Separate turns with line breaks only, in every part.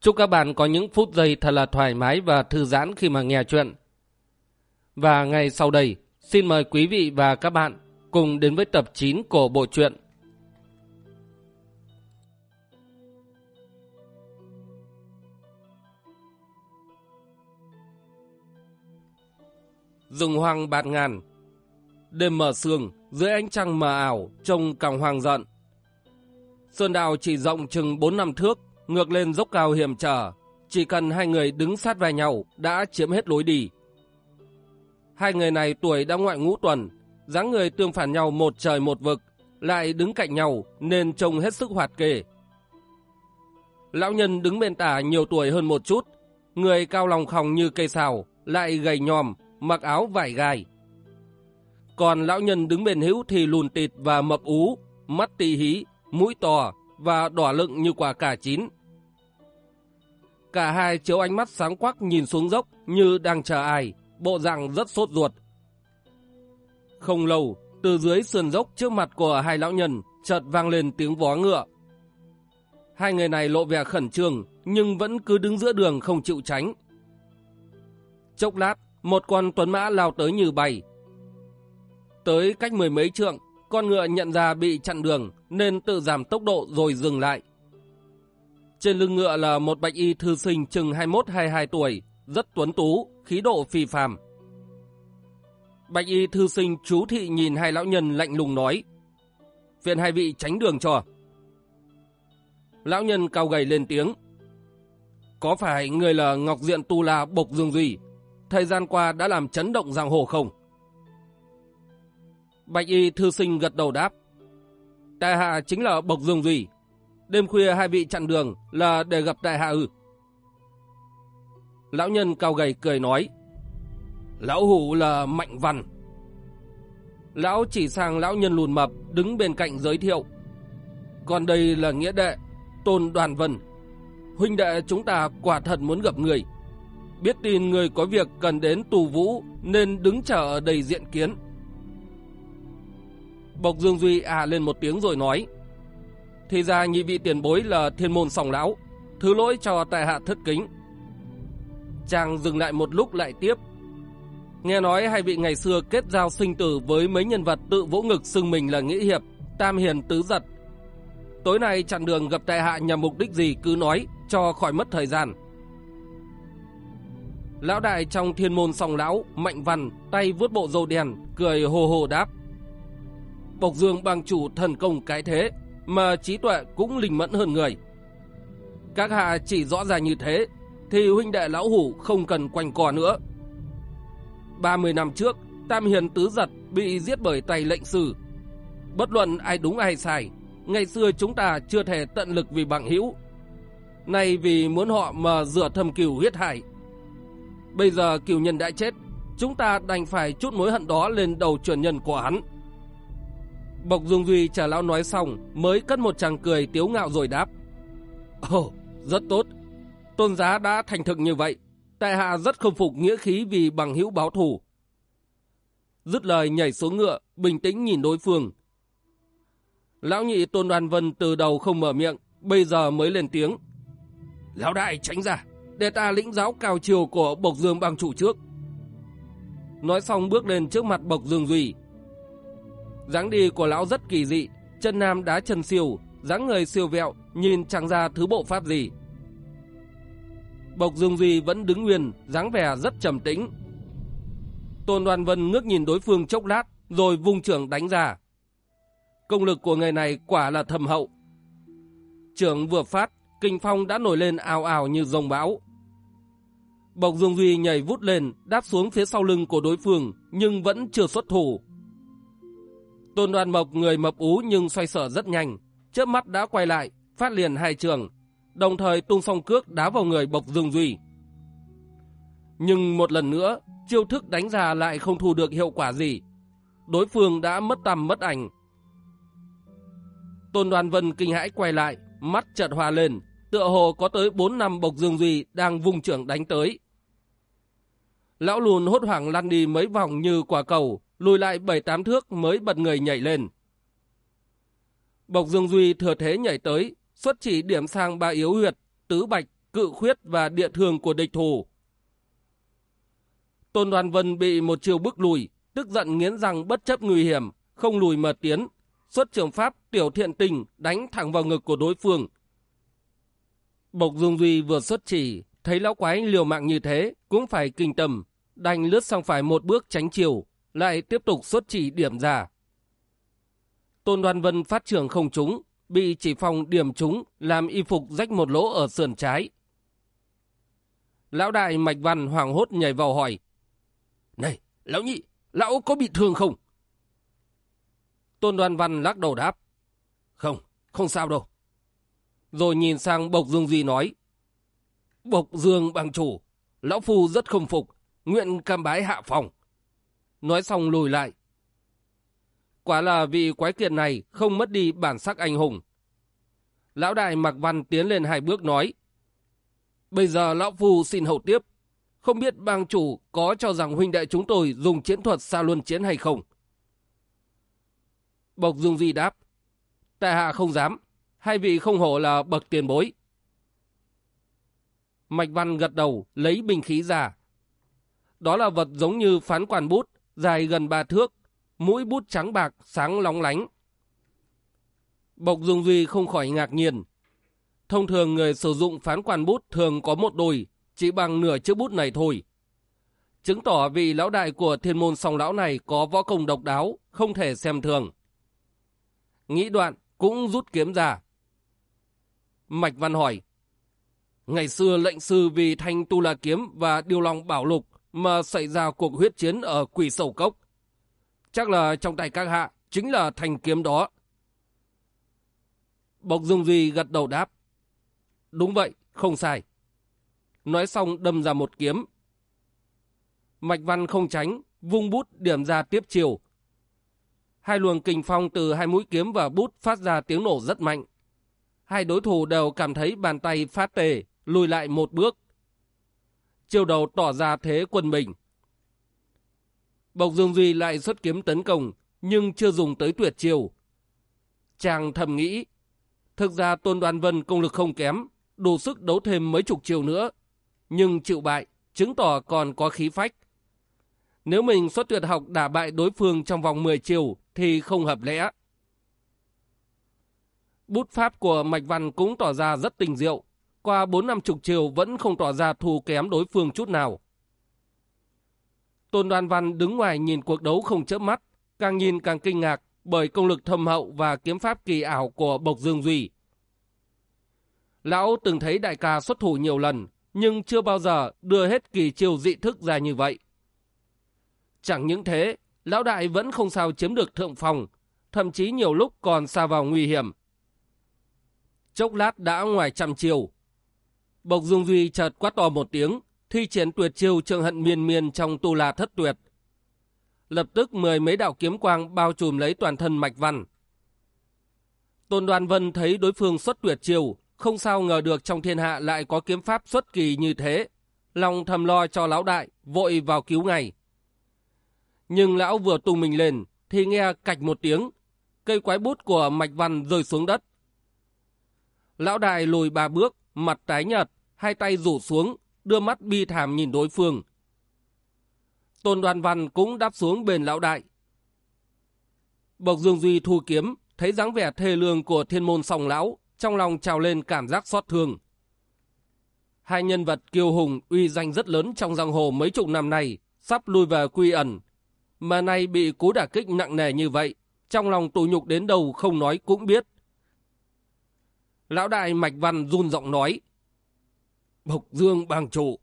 Chúc các bạn có những phút giây thật là thoải mái và thư giãn khi mà nghe chuyện. Và ngay sau đây, xin mời quý vị và các bạn cùng đến với tập 9 của bộ truyện. Rừng hoang bạt ngàn Đêm mở sương, dưới ánh trăng mờ ảo, trông càng hoang giận. Sơn đào chỉ rộng chừng 4 năm thước, ngược lên dốc cao hiểm trở. Chỉ cần hai người đứng sát vai nhau đã chiếm hết lối đi. Hai người này tuổi đã ngoại ngũ tuần, dáng người tương phản nhau một trời một vực, lại đứng cạnh nhau nên trông hết sức hoạt kề. Lão nhân đứng bên tả nhiều tuổi hơn một chút, người cao lòng khòng như cây xào, lại gầy nhòm, mặc áo vải gai. Còn lão nhân đứng bên hữu thì lùn tịt và mập ú, mắt tì hí, mũi to và đỏ lựng như quả cà chín. Cả hai chiếu ánh mắt sáng quắc nhìn xuống dốc như đang chờ ai, bộ dạng rất sốt ruột. Không lâu, từ dưới sườn dốc trước mặt của hai lão nhân chợt vang lên tiếng vó ngựa. Hai người này lộ vẻ khẩn trương nhưng vẫn cứ đứng giữa đường không chịu tránh. Chốc lát, một con tuấn mã lao tới như bay. Tới cách mười mấy trượng, con ngựa nhận ra bị chặn đường nên tự giảm tốc độ rồi dừng lại. Trên lưng ngựa là một bạch y thư sinh chừng 21-22 tuổi, rất tuấn tú, khí độ phi phàm. Bạch y thư sinh chú thị nhìn hai lão nhân lạnh lùng nói. Phiền hai vị tránh đường cho. Lão nhân cao gầy lên tiếng. Có phải người là Ngọc Diện Tu La Bộc Dương Duy, thời gian qua đã làm chấn động giang hồ không? Bạch y thư sinh gật đầu đáp. Tài hạ chính là Bộc Dương Duy. Đêm khuya hai vị chặn đường là để gặp đại hạ ư. Lão nhân cao gầy cười nói. Lão hủ là Mạnh Văn. Lão chỉ sang lão nhân lùn mập đứng bên cạnh giới thiệu. Còn đây là nghĩa đệ, Tôn Đoàn Vân. Huynh đệ chúng ta quả thật muốn gặp người. Biết tin người có việc cần đến tù vũ nên đứng chờ đầy diện kiến. Bộc Dương Duy à lên một tiếng rồi nói. Thì ra nhị vị tiền bối là thiên môn sòng lão, thứ lỗi cho tại hạ thất kính. Chàng dừng lại một lúc lại tiếp. Nghe nói hai vị ngày xưa kết giao sinh tử với mấy nhân vật tự vỗ ngực xưng mình là nghĩa hiệp, tam hiền tứ giật. Tối nay chặn đường gặp tại hạ nhằm mục đích gì cứ nói, cho khỏi mất thời gian. Lão đại trong thiên môn sòng lão, mạnh văn, tay vuốt bộ râu đèn cười hồ hồ đáp. Bộc Dương bang chủ thần công cái thế, mà trí tuệ cũng linh mẫn hơn người. Các hạ chỉ rõ ràng như thế, thì huynh đệ lão hủ không cần quanh co nữa. 30 năm trước, Tam Hiền Tứ Giật bị giết bởi tay lệnh sử. Bất luận ai đúng ai sai, ngày xưa chúng ta chưa thể tận lực vì bằng hữu. Nay vì muốn họ mà rửa thâm cửu huyết hải. Bây giờ cửu nhân đã chết, chúng ta đành phải chút mối hận đó lên đầu truyền nhân của hắn. Bộc Dung Duy chờ lão nói xong mới cất một chàng cười tiếu ngạo rồi đáp. Ồ, oh, rất tốt. Tôn giá đã thành thực như vậy. Tại hạ rất không phục nghĩa khí vì bằng hữu báo thù. Dứt lời nhảy xuống ngựa, bình tĩnh nhìn đối phương. Lão nhị Tôn Đoàn Vân từ đầu không mở miệng, bây giờ mới lên tiếng. Lão đại tránh ra, để ta lĩnh giáo cao chiều của Bộc Dương bằng chủ trước. Nói xong bước lên trước mặt Bộc Dương Duy, dáng đi của lão rất kỳ dị, chân nam đá chân siêu, dáng người siêu vẹo, nhìn chẳng ra thứ bộ pháp gì. Bộc Dương Duy vẫn đứng nguyên, dáng vẻ rất trầm tĩnh. Tôn Đoàn Vân ngước nhìn đối phương chốc lát, rồi vung trưởng đánh ra. Công lực của người này quả là thầm hậu. Trưởng vừa phát, kinh phong đã nổi lên ào ào như rồng bão. Bộc Dương Duy nhảy vút lên, đáp xuống phía sau lưng của đối phương, nhưng vẫn chưa xuất thủ. Tôn đoàn mộc người mập ú nhưng xoay sở rất nhanh, chớp mắt đã quay lại, phát liền hai trường, đồng thời tung song cước đá vào người bộc dương duy. Nhưng một lần nữa, chiêu thức đánh ra lại không thu được hiệu quả gì. Đối phương đã mất tầm mất ảnh. Tôn Đoàn Vân kinh hãi quay lại, mắt chợt hòa lên, tựa hồ có tới 4 năm Bộc Dương Duy đang vùng trưởng đánh tới. Lão lùn hốt hoảng lăn đi mấy vòng như quả cầu, lùi lại 7-8 thước mới bật người nhảy lên. Bộc Dương Duy thừa thế nhảy tới, xuất chỉ điểm sang ba yếu huyệt, tứ bạch, cự khuyết và địa thường của địch thủ. Tôn Đoàn Vân bị một chiều bức lùi, tức giận nghiến răng bất chấp nguy hiểm, không lùi mà tiến, xuất trường pháp tiểu thiện tình đánh thẳng vào ngực của đối phương. Bộc Dương Duy vừa xuất chỉ, thấy lão quái liều mạng như thế, cũng phải kinh tâm, đành lướt sang phải một bước tránh chiều, lại tiếp tục xuất chỉ điểm giả Tôn Đoan Vân phát trưởng không trúng, bị chỉ phòng điểm trúng làm y phục rách một lỗ ở sườn trái. Lão đại Mạch Văn hoảng hốt nhảy vào hỏi. Này, lão nhị, lão có bị thương không? Tôn Đoan Văn lắc đầu đáp. Không, không sao đâu. Rồi nhìn sang Bộc Dương Duy nói. Bộc Dương bằng chủ, lão phu rất không phục, nguyện cam bái hạ phòng. Nói xong lùi lại. Quả là vị quái kiệt này không mất đi bản sắc anh hùng. Lão đại Mạc Văn tiến lên hai bước nói. Bây giờ lão phu xin hậu tiếp. Không biết bang chủ có cho rằng huynh đệ chúng tôi dùng chiến thuật xa luân chiến hay không? Bộc Dung Di đáp. Tại hạ không dám. Hai vị không hổ là bậc tiền bối. Mạch Văn gật đầu lấy bình khí ra. Đó là vật giống như phán quản bút, dài gần ba thước, mũi bút trắng bạc, sáng lóng lánh. Bộc Dung Duy không khỏi ngạc nhiên. Thông thường người sử dụng phán quan bút thường có một đôi, chỉ bằng nửa chiếc bút này thôi. Chứng tỏ vị lão đại của thiên môn song lão này có võ công độc đáo, không thể xem thường. Nghĩ đoạn cũng rút kiếm ra. Mạch Văn hỏi. Ngày xưa lệnh sư vì thanh tu la kiếm và điều lòng bảo lục mà xảy ra cuộc huyết chiến ở quỷ sầu cốc. Chắc là trong tay các hạ chính là thanh kiếm đó. Bộc Dung Duy gật đầu đáp. Đúng vậy, không sai. Nói xong đâm ra một kiếm. Mạch Văn không tránh, vung bút điểm ra tiếp chiều. Hai luồng kình phong từ hai mũi kiếm và bút phát ra tiếng nổ rất mạnh. Hai đối thủ đều cảm thấy bàn tay phát tề, lùi lại một bước. Chiều đầu tỏ ra thế quân bình. Bộc Dương Duy lại xuất kiếm tấn công, nhưng chưa dùng tới tuyệt chiều. Chàng thầm nghĩ, thực ra Tôn Đoan Vân công lực không kém, đủ sức đấu thêm mấy chục chiều nữa. Nhưng chịu bại, chứng tỏ còn có khí phách. Nếu mình xuất tuyệt học đả bại đối phương trong vòng 10 chiều thì không hợp lẽ. Bút pháp của Mạch Văn cũng tỏ ra rất tình diệu. Qua 4 năm chục chiều vẫn không tỏ ra thù kém đối phương chút nào. Tôn Đoan Văn đứng ngoài nhìn cuộc đấu không chớp mắt, càng nhìn càng kinh ngạc bởi công lực thâm hậu và kiếm pháp kỳ ảo của Bộc Dương Duy. Lão từng thấy đại ca xuất thủ nhiều lần, nhưng chưa bao giờ đưa hết kỳ chiêu dị thức ra như vậy. Chẳng những thế, lão đại vẫn không sao chiếm được thượng phòng, thậm chí nhiều lúc còn xa vào nguy hiểm. Chốc lát đã ngoài trăm chiều. Bộc dung Duy chợt quát to một tiếng, thi triển tuyệt chiêu trượng hận miên miên trong tu la thất tuyệt. Lập tức mười mấy đạo kiếm quang bao trùm lấy toàn thân mạch văn. Tôn Đoàn Vân thấy đối phương xuất tuyệt chiêu, không sao ngờ được trong thiên hạ lại có kiếm pháp xuất kỳ như thế. Lòng thầm lo cho lão đại, vội vào cứu ngay. Nhưng lão vừa tung mình lên, thì nghe cạch một tiếng, cây quái bút của mạch văn rơi xuống đất. Lão đại lùi ba bước, mặt tái nhợt, hai tay rủ xuống, đưa mắt bi thảm nhìn đối phương. Tôn đoàn văn cũng đáp xuống bên lão đại. Bộc Dương Duy thu kiếm, thấy dáng vẻ thê lương của thiên môn Sòng lão, trong lòng trào lên cảm giác xót thương. Hai nhân vật kiêu hùng uy danh rất lớn trong giang hồ mấy chục năm nay, sắp lui về quy ẩn. Mà nay bị cú đả kích nặng nề như vậy, trong lòng tù nhục đến đâu không nói cũng biết. Lão đại Mạch Văn run giọng nói. Bộc Dương bang chủ,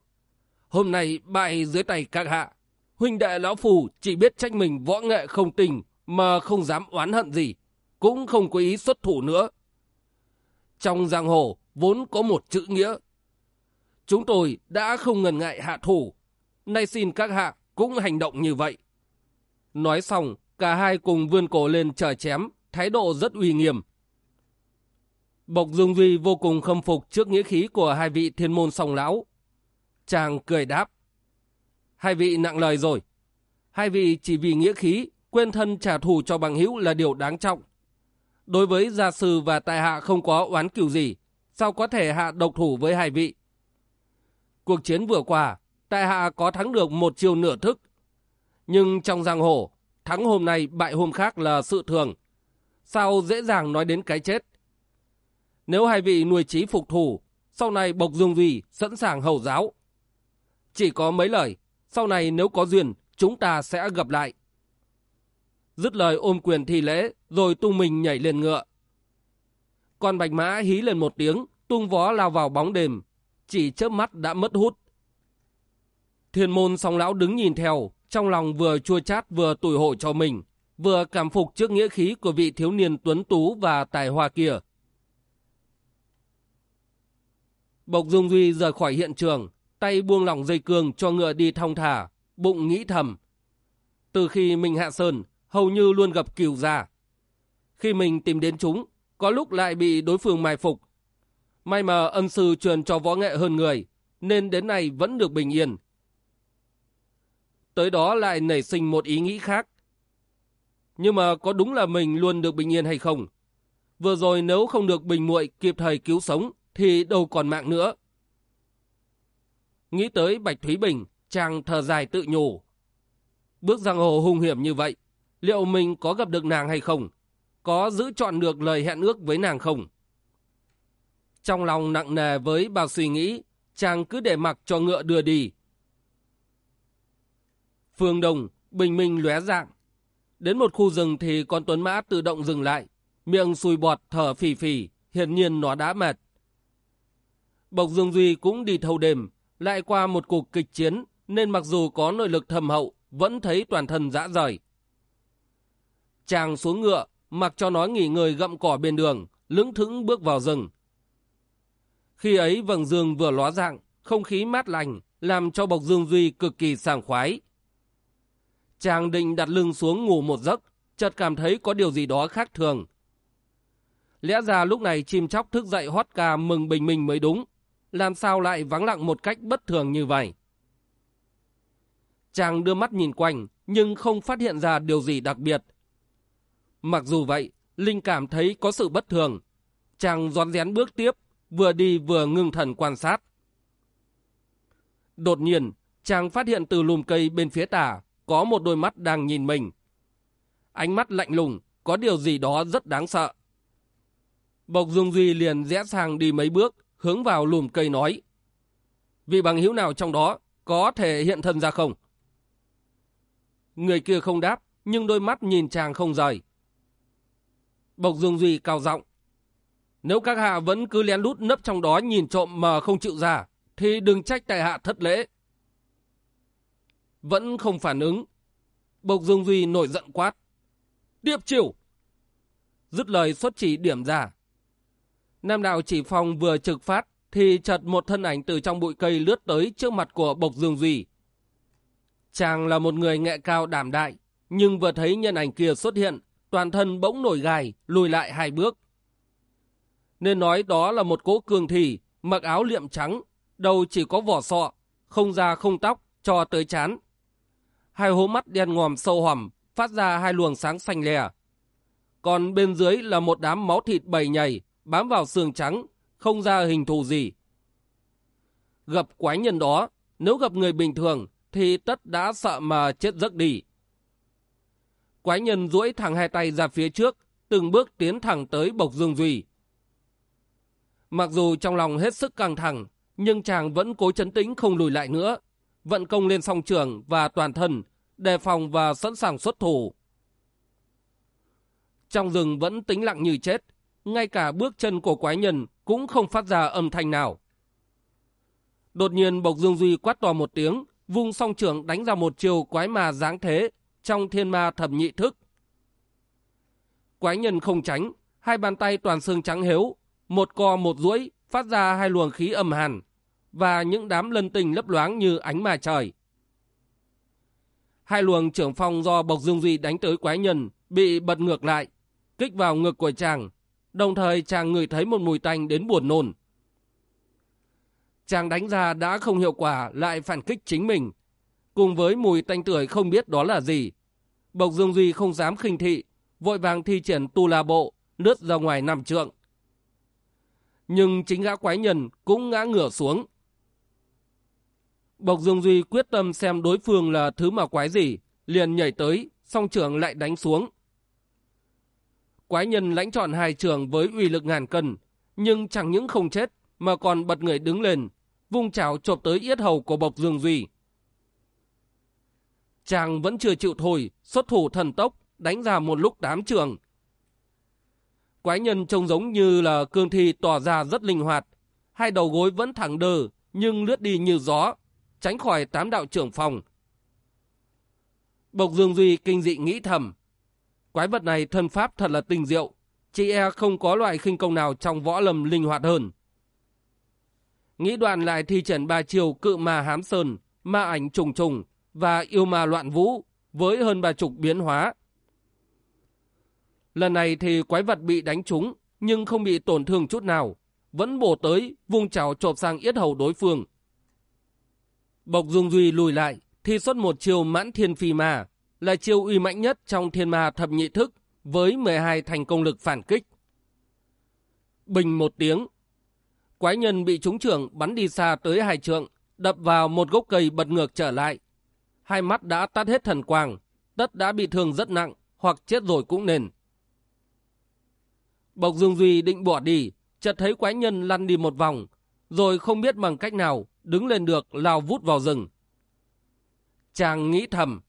hôm nay bại dưới tay các hạ. Huynh đệ lão phù chỉ biết trách mình võ nghệ không tình mà không dám oán hận gì, cũng không có ý xuất thủ nữa. Trong giang hồ vốn có một chữ nghĩa. Chúng tôi đã không ngần ngại hạ thủ, nay xin các hạ cũng hành động như vậy. Nói xong, cả hai cùng vươn cổ lên chờ chém, thái độ rất uy nghiêm. Bộc Dương Duy vô cùng khâm phục trước nghĩa khí của hai vị thiên môn song lão. Chàng cười đáp. Hai vị nặng lời rồi. Hai vị chỉ vì nghĩa khí, quên thân trả thù cho bằng hữu là điều đáng trọng. Đối với gia sư và tại hạ không có oán cửu gì, sao có thể hạ độc thủ với hai vị? Cuộc chiến vừa qua, tại hạ có thắng được một chiều nửa thức. Nhưng trong giang hồ, thắng hôm nay bại hôm khác là sự thường. Sao dễ dàng nói đến cái chết? Nếu hai vị nuôi trí phục thủ, sau này Bộc Dương Duy sẵn sàng hầu giáo. Chỉ có mấy lời, sau này nếu có duyên, chúng ta sẽ gặp lại. Dứt lời ôm quyền thi lễ, rồi tung mình nhảy lên ngựa. Con bạch mã hí lên một tiếng, tung vó lao vào bóng đêm, chỉ chớp mắt đã mất hút. Thiên môn song lão đứng nhìn theo, trong lòng vừa chua chát vừa tủi hổ cho mình, vừa cảm phục trước nghĩa khí của vị thiếu niên tuấn tú và tài hoa kia. Bộc Dung Duy rời khỏi hiện trường, tay buông lỏng dây cương cho ngựa đi thong thả, bụng nghĩ thầm. Từ khi mình hạ sơn, hầu như luôn gặp kiều già. Khi mình tìm đến chúng, có lúc lại bị đối phương mai phục. May mà ân sư truyền cho võ nghệ hơn người, nên đến nay vẫn được bình yên. Tới đó lại nảy sinh một ý nghĩ khác. Nhưng mà có đúng là mình luôn được bình yên hay không? Vừa rồi nếu không được bình muội kịp thời cứu sống, thì đâu còn mạng nữa. Nghĩ tới Bạch Thúy Bình, chàng thở dài tự nhủ. Bước giang hồ hung hiểm như vậy, liệu mình có gặp được nàng hay không? Có giữ chọn được lời hẹn ước với nàng không? Trong lòng nặng nề với bao suy nghĩ, chàng cứ để mặc cho ngựa đưa đi. Phương đồng bình minh lóe dạng. Đến một khu rừng thì con tuấn mã tự động dừng lại, miệng sùi bọt thở phì phì, hiển nhiên nó đã mệt. Bộc Dương Duy cũng đi thâu đêm, lại qua một cuộc kịch chiến, nên mặc dù có nội lực thầm hậu, vẫn thấy toàn thân dã rời. Chàng xuống ngựa, mặc cho nó nghỉ ngơi gậm cỏ bên đường, lững thững bước vào rừng. Khi ấy vầng dương vừa ló dạng, không khí mát lành, làm cho Bộc Dương Duy cực kỳ sảng khoái. Chàng định đặt lưng xuống ngủ một giấc, chợt cảm thấy có điều gì đó khác thường. Lẽ ra lúc này chim chóc thức dậy hót ca mừng bình minh mới đúng làm sao lại vắng lặng một cách bất thường như vậy? Chàng đưa mắt nhìn quanh, nhưng không phát hiện ra điều gì đặc biệt. Mặc dù vậy, Linh cảm thấy có sự bất thường. Chàng rón rén bước tiếp, vừa đi vừa ngưng thần quan sát. Đột nhiên, chàng phát hiện từ lùm cây bên phía tả có một đôi mắt đang nhìn mình. Ánh mắt lạnh lùng, có điều gì đó rất đáng sợ. Bộc Dung Duy liền rẽ sang đi mấy bước, hướng vào lùm cây nói. Vị bằng hữu nào trong đó có thể hiện thân ra không? Người kia không đáp, nhưng đôi mắt nhìn chàng không rời. Bộc Dương Duy cao giọng Nếu các hạ vẫn cứ lén lút nấp trong đó nhìn trộm mà không chịu ra, thì đừng trách tại hạ thất lễ. Vẫn không phản ứng. Bộc Dương Duy nổi giận quát. Điệp chiều! Dứt lời xuất chỉ điểm ra. Nam đạo chỉ phòng vừa trực phát, thì chợt một thân ảnh từ trong bụi cây lướt tới trước mặt của Bộc Dương Duy. Chàng là một người nghệ cao đảm đại, nhưng vừa thấy nhân ảnh kia xuất hiện, toàn thân bỗng nổi gai, lùi lại hai bước. Nên nói đó là một cỗ cường thị, mặc áo liệm trắng, đầu chỉ có vỏ sọ, không da không tóc, cho tới chán. Hai hố mắt đen ngòm sâu hòm, phát ra hai luồng sáng xanh lè. Còn bên dưới là một đám máu thịt bầy nhầy, bám vào xương trắng, không ra hình thù gì. Gặp quái nhân đó, nếu gặp người bình thường thì tất đã sợ mà chết giấc đi. Quái nhân duỗi thẳng hai tay ra phía trước, từng bước tiến thẳng tới Bộc Dương Duy. Mặc dù trong lòng hết sức căng thẳng, nhưng chàng vẫn cố chấn tĩnh không lùi lại nữa, vận công lên song trường và toàn thân, đề phòng và sẵn sàng xuất thủ. Trong rừng vẫn tĩnh lặng như chết, ngay cả bước chân của quái nhân cũng không phát ra âm thanh nào. Đột nhiên Bộc Dương Duy quát to một tiếng, vung song trưởng đánh ra một chiều quái ma dáng thế trong thiên ma thập nhị thức. Quái nhân không tránh, hai bàn tay toàn xương trắng hếu một co một duỗi phát ra hai luồng khí âm hàn và những đám lân tình lấp loáng như ánh mà trời. Hai luồng trưởng phong do Bộc Dương Duy đánh tới quái nhân bị bật ngược lại, kích vào ngực của chàng, đồng thời chàng ngửi thấy một mùi tanh đến buồn nôn. Chàng đánh ra đã không hiệu quả lại phản kích chính mình, cùng với mùi tanh tưởi không biết đó là gì. Bộc Dương Duy không dám khinh thị, vội vàng thi triển tu la bộ, lướt ra ngoài nằm trượng. Nhưng chính gã quái nhân cũng ngã ngửa xuống. Bộc Dương Duy quyết tâm xem đối phương là thứ mà quái gì, liền nhảy tới, song trưởng lại đánh xuống. Quái nhân lãnh chọn hai trường với uy lực ngàn cân, nhưng chẳng những không chết mà còn bật người đứng lên, vung chảo chộp tới yết hầu của Bộc Dương Duy. Chàng vẫn chưa chịu thôi, xuất thủ thần tốc, đánh ra một lúc tám trường. Quái nhân trông giống như là cương thi tỏ ra rất linh hoạt, hai đầu gối vẫn thẳng đờ nhưng lướt đi như gió, tránh khỏi tám đạo trưởng phòng. Bộc Dương Duy kinh dị nghĩ thầm, quái vật này thân pháp thật là tinh diệu, chị e không có loại khinh công nào trong võ lâm linh hoạt hơn. Nghĩ đoạn lại thi triển ba chiều cự ma hám sơn, ma ảnh trùng trùng và yêu ma loạn vũ với hơn ba chục biến hóa. Lần này thì quái vật bị đánh trúng nhưng không bị tổn thương chút nào, vẫn bổ tới vung chảo chộp sang yết hầu đối phương. Bộc Dung Duy lùi lại, thi xuất một chiều mãn thiên phi ma, là chiêu uy mạnh nhất trong thiên ma thập nhị thức với 12 thành công lực phản kích. Bình một tiếng, quái nhân bị trúng trưởng bắn đi xa tới hai trượng, đập vào một gốc cây bật ngược trở lại. Hai mắt đã tắt hết thần quang, tất đã bị thương rất nặng, hoặc chết rồi cũng nên. Bộc Dương Duy định bỏ đi, chợt thấy quái nhân lăn đi một vòng, rồi không biết bằng cách nào đứng lên được lao vút vào rừng. Chàng nghĩ thầm,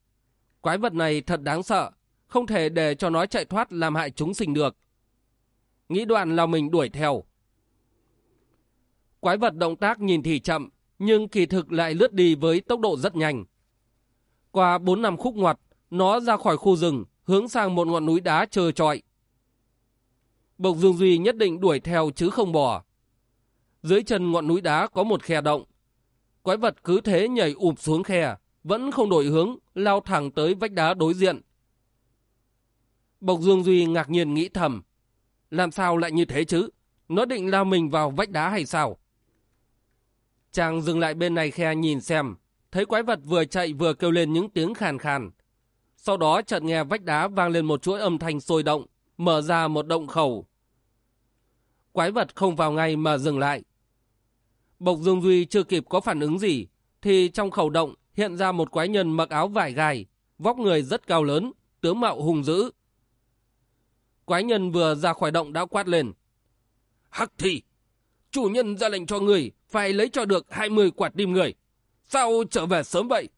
quái vật này thật đáng sợ, không thể để cho nó chạy thoát làm hại chúng sinh được. Nghĩ đoạn là mình đuổi theo. Quái vật động tác nhìn thì chậm, nhưng kỳ thực lại lướt đi với tốc độ rất nhanh. Qua 4 năm khúc ngoặt, nó ra khỏi khu rừng, hướng sang một ngọn núi đá trơ trọi. Bộc Dương Duy nhất định đuổi theo chứ không bỏ. Dưới chân ngọn núi đá có một khe động. Quái vật cứ thế nhảy ụp xuống khe, vẫn không đổi hướng, lao thẳng tới vách đá đối diện. Bộc Dương Duy ngạc nhiên nghĩ thầm. Làm sao lại như thế chứ? Nó định lao mình vào vách đá hay sao? Chàng dừng lại bên này khe nhìn xem, thấy quái vật vừa chạy vừa kêu lên những tiếng khàn khàn. Sau đó chợt nghe vách đá vang lên một chuỗi âm thanh sôi động, mở ra một động khẩu. Quái vật không vào ngay mà dừng lại. Bộc Dương Duy chưa kịp có phản ứng gì, thì trong khẩu động hiện ra một quái nhân mặc áo vải gai, vóc người rất cao lớn, tướng mạo hùng dữ. Quái nhân vừa ra khỏi động đã quát lên. Hắc thị! Chủ nhân ra lệnh cho người phải lấy cho được 20 quạt tim người. Sao trở về sớm vậy?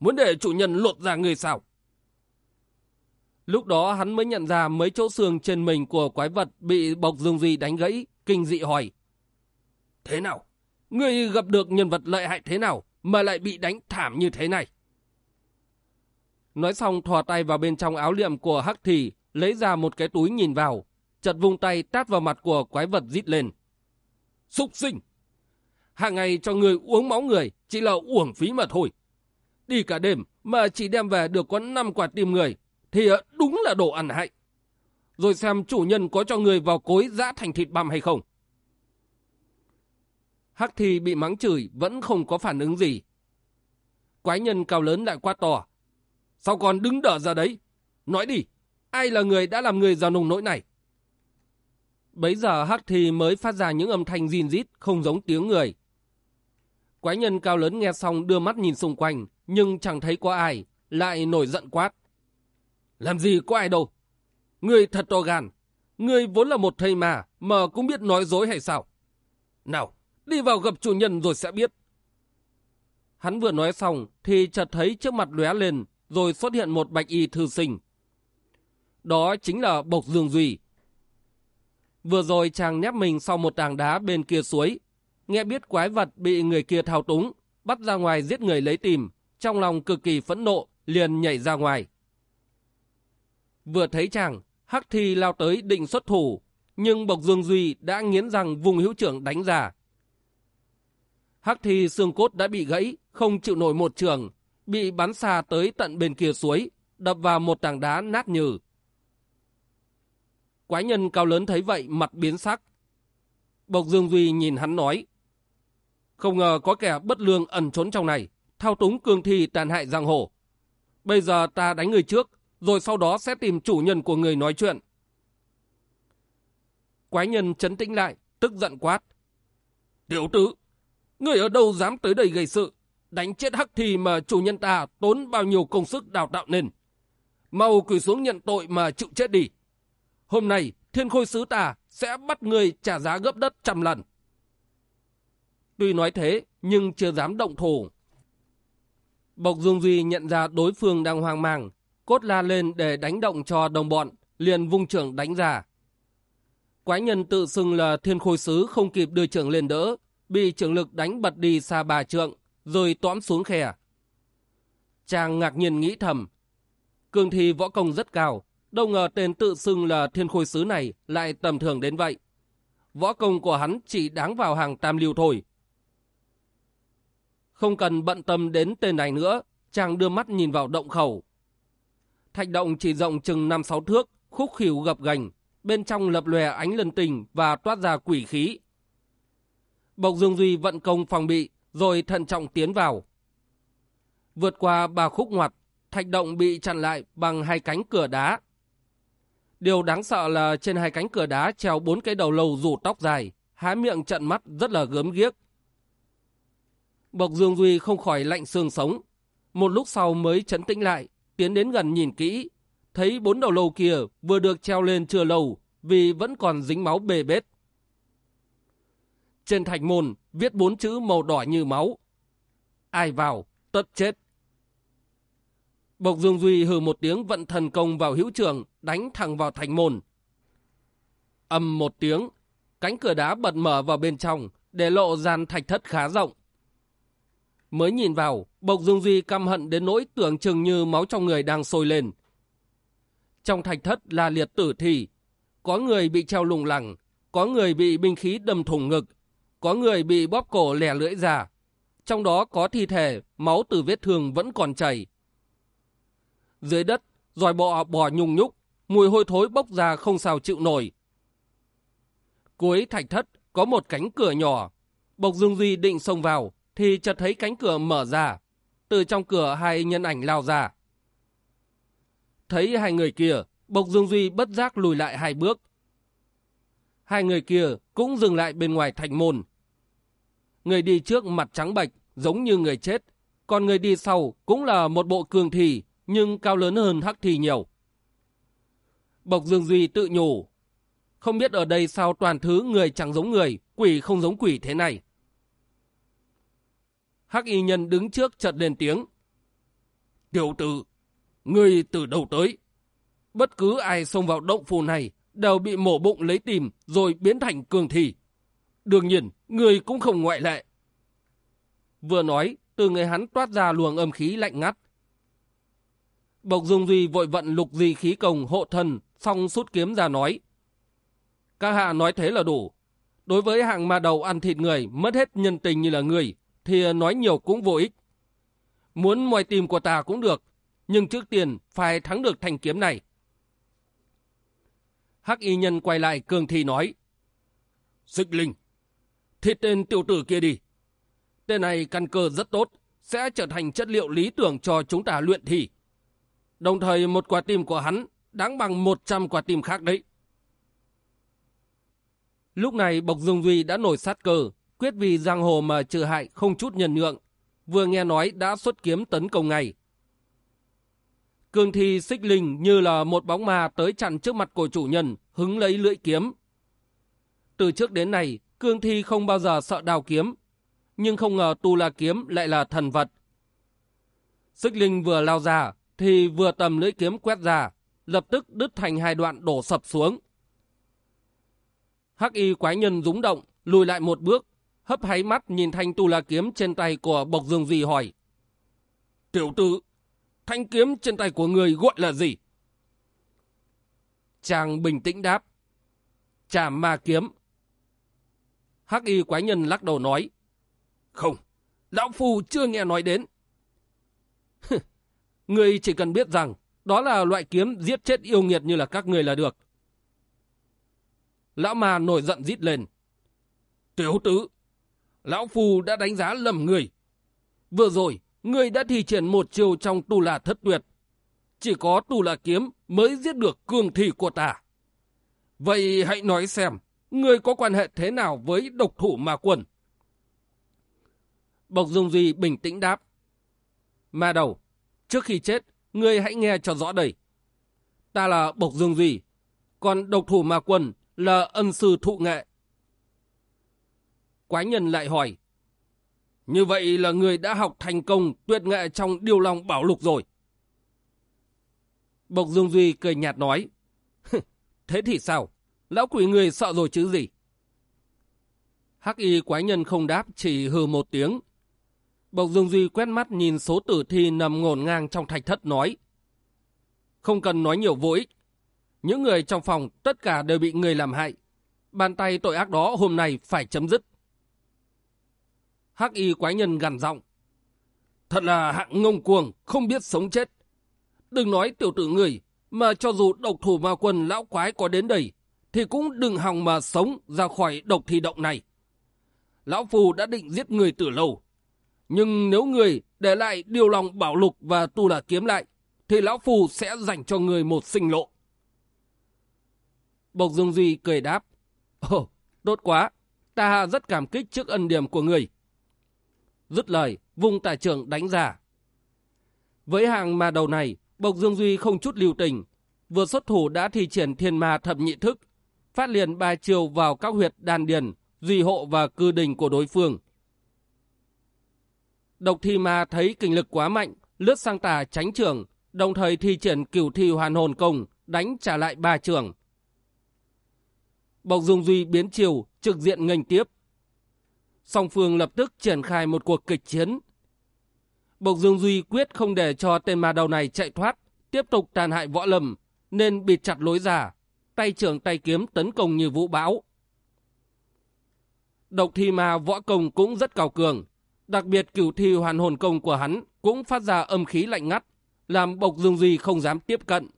Muốn để chủ nhân lột ra người sao? Lúc đó hắn mới nhận ra mấy chỗ xương trên mình của quái vật bị bộc dương duy đánh gãy, kinh dị hỏi. Thế nào? Ngươi gặp được nhân vật lợi hại thế nào mà lại bị đánh thảm như thế này? Nói xong thò tay vào bên trong áo liệm của hắc thì, lấy ra một cái túi nhìn vào, chật vung tay tát vào mặt của quái vật rít lên. Súc sinh! Hàng ngày cho người uống máu người chỉ là uổng phí mà thôi. Đi cả đêm mà chỉ đem về được có 5 quả tim người thì ờ, đúng là đồ ăn hại. Rồi xem chủ nhân có cho người vào cối giã thành thịt băm hay không. Hắc thi bị mắng chửi vẫn không có phản ứng gì. Quái nhân cao lớn lại quá to. Sao còn đứng đỡ ra đấy? Nói đi, ai là người đã làm người giàu nùng nỗi này? Bấy giờ Hắc thi mới phát ra những âm thanh rin rít không giống tiếng người. Quái nhân cao lớn nghe xong đưa mắt nhìn xung quanh, nhưng chẳng thấy có ai, lại nổi giận quát. Làm gì có ai đâu. Ngươi thật to gan. Ngươi vốn là một thầy mà, mà cũng biết nói dối hay sao? Nào, đi vào gặp chủ nhân rồi sẽ biết. Hắn vừa nói xong thì chợt thấy trước mặt lóe lên rồi xuất hiện một bạch y thư sinh. Đó chính là Bộc Dương Duy. Vừa rồi chàng nép mình sau một tảng đá bên kia suối. Nghe biết quái vật bị người kia thao túng, bắt ra ngoài giết người lấy tìm. Trong lòng cực kỳ phẫn nộ, liền nhảy ra ngoài. Vừa thấy chàng, Hắc Thi lao tới định xuất thủ, nhưng Bộc Dương Duy đã nghiến rằng vùng hữu trưởng đánh ra. Hắc Thi xương cốt đã bị gãy, không chịu nổi một trường, bị bắn xa tới tận bên kia suối, đập vào một tảng đá nát nhừ. Quái nhân cao lớn thấy vậy mặt biến sắc. Bộc Dương Duy nhìn hắn nói. Không ngờ có kẻ bất lương ẩn trốn trong này, thao túng cương thi tàn hại giang hồ. Bây giờ ta đánh người trước, rồi sau đó sẽ tìm chủ nhân của người nói chuyện. Quái nhân chấn tĩnh lại, tức giận quát. Tiểu tử, người ở đâu dám tới đây gây sự, đánh chết hắc thì mà chủ nhân ta tốn bao nhiêu công sức đào tạo nên. Mau quỳ xuống nhận tội mà chịu chết đi. Hôm nay, thiên khôi sứ ta sẽ bắt người trả giá gấp đất trăm lần. Tuy nói thế, nhưng chưa dám động thủ. Bộc Dương Duy nhận ra đối phương đang hoang mang, cốt la lên để đánh động cho đồng bọn, liền vung trưởng đánh ra. Quái nhân tự xưng là thiên khôi sứ không kịp đưa trưởng lên đỡ, bị trưởng lực đánh bật đi xa bà trượng, rồi tõm xuống khe. Chàng ngạc nhiên nghĩ thầm, cương thi võ công rất cao, đâu ngờ tên tự xưng là thiên khôi sứ này lại tầm thường đến vậy. Võ công của hắn chỉ đáng vào hàng tam lưu thôi. Không cần bận tâm đến tên này nữa, chàng đưa mắt nhìn vào động khẩu. Thạch động chỉ rộng chừng 5-6 thước, khúc khỉu gập gành, bên trong lập lòe ánh lân tình và toát ra quỷ khí. Bộc Dương Duy vận công phòng bị, rồi thận trọng tiến vào. Vượt qua ba khúc ngoặt, thạch động bị chặn lại bằng hai cánh cửa đá. Điều đáng sợ là trên hai cánh cửa đá treo bốn cái đầu lâu rủ tóc dài, há miệng trận mắt rất là gớm ghiếc. Bộc Dương Duy không khỏi lạnh xương sống. Một lúc sau mới chấn tĩnh lại, tiến đến gần nhìn kỹ, thấy bốn đầu lâu kia vừa được treo lên chưa lâu vì vẫn còn dính máu bề bết. Trên thành môn viết bốn chữ màu đỏ như máu. Ai vào, tất chết. Bộc Dương Duy hừ một tiếng vận thần công vào hữu trường, đánh thẳng vào thành môn. Âm một tiếng, cánh cửa đá bật mở vào bên trong, để lộ gian thạch thất khá rộng. Mới nhìn vào, Bộc Dương Duy căm hận đến nỗi tưởng chừng như máu trong người đang sôi lên. Trong thạch thất là liệt tử thi, có người bị treo lùng lẳng, có người bị binh khí đâm thủng ngực, có người bị bóp cổ lẻ lưỡi ra. Trong đó có thi thể, máu từ vết thương vẫn còn chảy. Dưới đất, dòi bọ bò nhung nhúc, mùi hôi thối bốc ra không sao chịu nổi. Cuối thạch thất có một cánh cửa nhỏ. Bộc Dương Duy định xông vào, thì chợt thấy cánh cửa mở ra. Từ trong cửa hai nhân ảnh lao ra. Thấy hai người kia, Bộc Dương Duy bất giác lùi lại hai bước. Hai người kia cũng dừng lại bên ngoài thành môn. Người đi trước mặt trắng bạch giống như người chết. Còn người đi sau cũng là một bộ cường thị, nhưng cao lớn hơn hắc thì nhiều. Bộc Dương Duy tự nhủ. Không biết ở đây sao toàn thứ người chẳng giống người, quỷ không giống quỷ thế này. Hắc y nhân đứng trước chợt lên tiếng. Tiểu tử, ngươi từ đầu tới? Bất cứ ai xông vào động phủ này đều bị mổ bụng lấy tìm rồi biến thành cường thị. Đương nhiên, người cũng không ngoại lệ. Vừa nói, từ người hắn toát ra luồng âm khí lạnh ngắt. Bộc Dung Duy vội vận lục di khí công hộ thân, xong sút kiếm ra nói. Các hạ nói thế là đủ. Đối với hạng ma đầu ăn thịt người, mất hết nhân tình như là người, thì nói nhiều cũng vô ích. Muốn moi tìm của ta cũng được, nhưng trước tiên phải thắng được thanh kiếm này. Hắc y nhân quay lại cường thi nói. Dịch linh, thịt tên tiểu tử kia đi. Tên này căn cơ rất tốt, sẽ trở thành chất liệu lý tưởng cho chúng ta luyện thi. Đồng thời một quả tim của hắn đáng bằng 100 quả tim khác đấy. Lúc này Bộc dương Duy đã nổi sát cơ, quyết vì giang hồ mà trừ hại không chút nhân nhượng. Vừa nghe nói đã xuất kiếm tấn công ngay. Cương thi xích linh như là một bóng ma tới chặn trước mặt của chủ nhân, hứng lấy lưỡi kiếm. Từ trước đến nay, cương thi không bao giờ sợ đào kiếm, nhưng không ngờ tu la kiếm lại là thần vật. Xích linh vừa lao ra, thì vừa tầm lưỡi kiếm quét ra, lập tức đứt thành hai đoạn đổ sập xuống. Hắc y quái nhân rúng động, lùi lại một bước, hấp háy mắt nhìn thanh tu la kiếm trên tay của Bộc Dương Duy hỏi. Tiểu tử, thanh kiếm trên tay của người gọi là gì? Chàng bình tĩnh đáp. Chảm ma kiếm. Hắc y quái nhân lắc đầu nói. Không, lão phu chưa nghe nói đến. người chỉ cần biết rằng đó là loại kiếm giết chết yêu nghiệt như là các người là được. Lão ma nổi giận rít lên. Tiểu tử, lão phù đã đánh giá lầm người. Vừa rồi, người đã thi triển một chiều trong tu là thất tuyệt. Chỉ có tu là kiếm mới giết được cường thị của ta. Vậy hãy nói xem, người có quan hệ thế nào với độc thủ ma quân? Bộc Dung Duy bình tĩnh đáp. Ma đầu, trước khi chết, người hãy nghe cho rõ đây. Ta là Bộc Dương Duy, còn độc thủ ma quân là ân sư thụ nghệ. Quái nhân lại hỏi. Như vậy là người đã học thành công tuyệt nghệ trong điều lòng bảo lục rồi. Bộc Dương Duy cười nhạt nói. Thế thì sao? Lão quỷ người sợ rồi chứ gì? Hắc y quái nhân không đáp chỉ hừ một tiếng. Bộc Dương Duy quét mắt nhìn số tử thi nằm ngổn ngang trong thạch thất nói. Không cần nói nhiều vô ích. Những người trong phòng tất cả đều bị người làm hại. Bàn tay tội ác đó hôm nay phải chấm dứt. Hắc y quái nhân gằn giọng. Thật là hạng ngông cuồng, không biết sống chết. Đừng nói tiểu tử người, mà cho dù độc thủ ma quân lão quái có đến đây, thì cũng đừng hòng mà sống ra khỏi độc thi động này. Lão Phù đã định giết người từ lâu. Nhưng nếu người để lại điều lòng bảo lục và tu là kiếm lại, thì Lão Phù sẽ dành cho người một sinh lộ. Bộc Dương Duy cười đáp. Ồ, tốt quá, ta rất cảm kích trước ân điểm của người. Dứt lời, vùng tài trưởng đánh ra. Với hàng ma đầu này, Bộc Dương Duy không chút lưu tình. Vừa xuất thủ đã thi triển thiên ma thập nhị thức, phát liền ba chiều vào các huyệt đan điền, duy hộ và cư đình của đối phương. Độc thi ma thấy kinh lực quá mạnh, lướt sang tà tránh trường, đồng thời thi triển cửu thi hoàn hồn công, đánh trả lại ba trường. Bộc Dung Duy biến chiều, trực diện nghênh tiếp. Song phương lập tức triển khai một cuộc kịch chiến. Bộc Dương Duy quyết không để cho tên ma đầu này chạy thoát, tiếp tục tàn hại võ lâm, nên bịt chặt lối ra, tay trưởng tay kiếm tấn công như vũ bão. Độc thi ma võ công cũng rất cao cường, đặc biệt cửu thi hoàn hồn công của hắn cũng phát ra âm khí lạnh ngắt, làm Bộc Dương Duy không dám tiếp cận.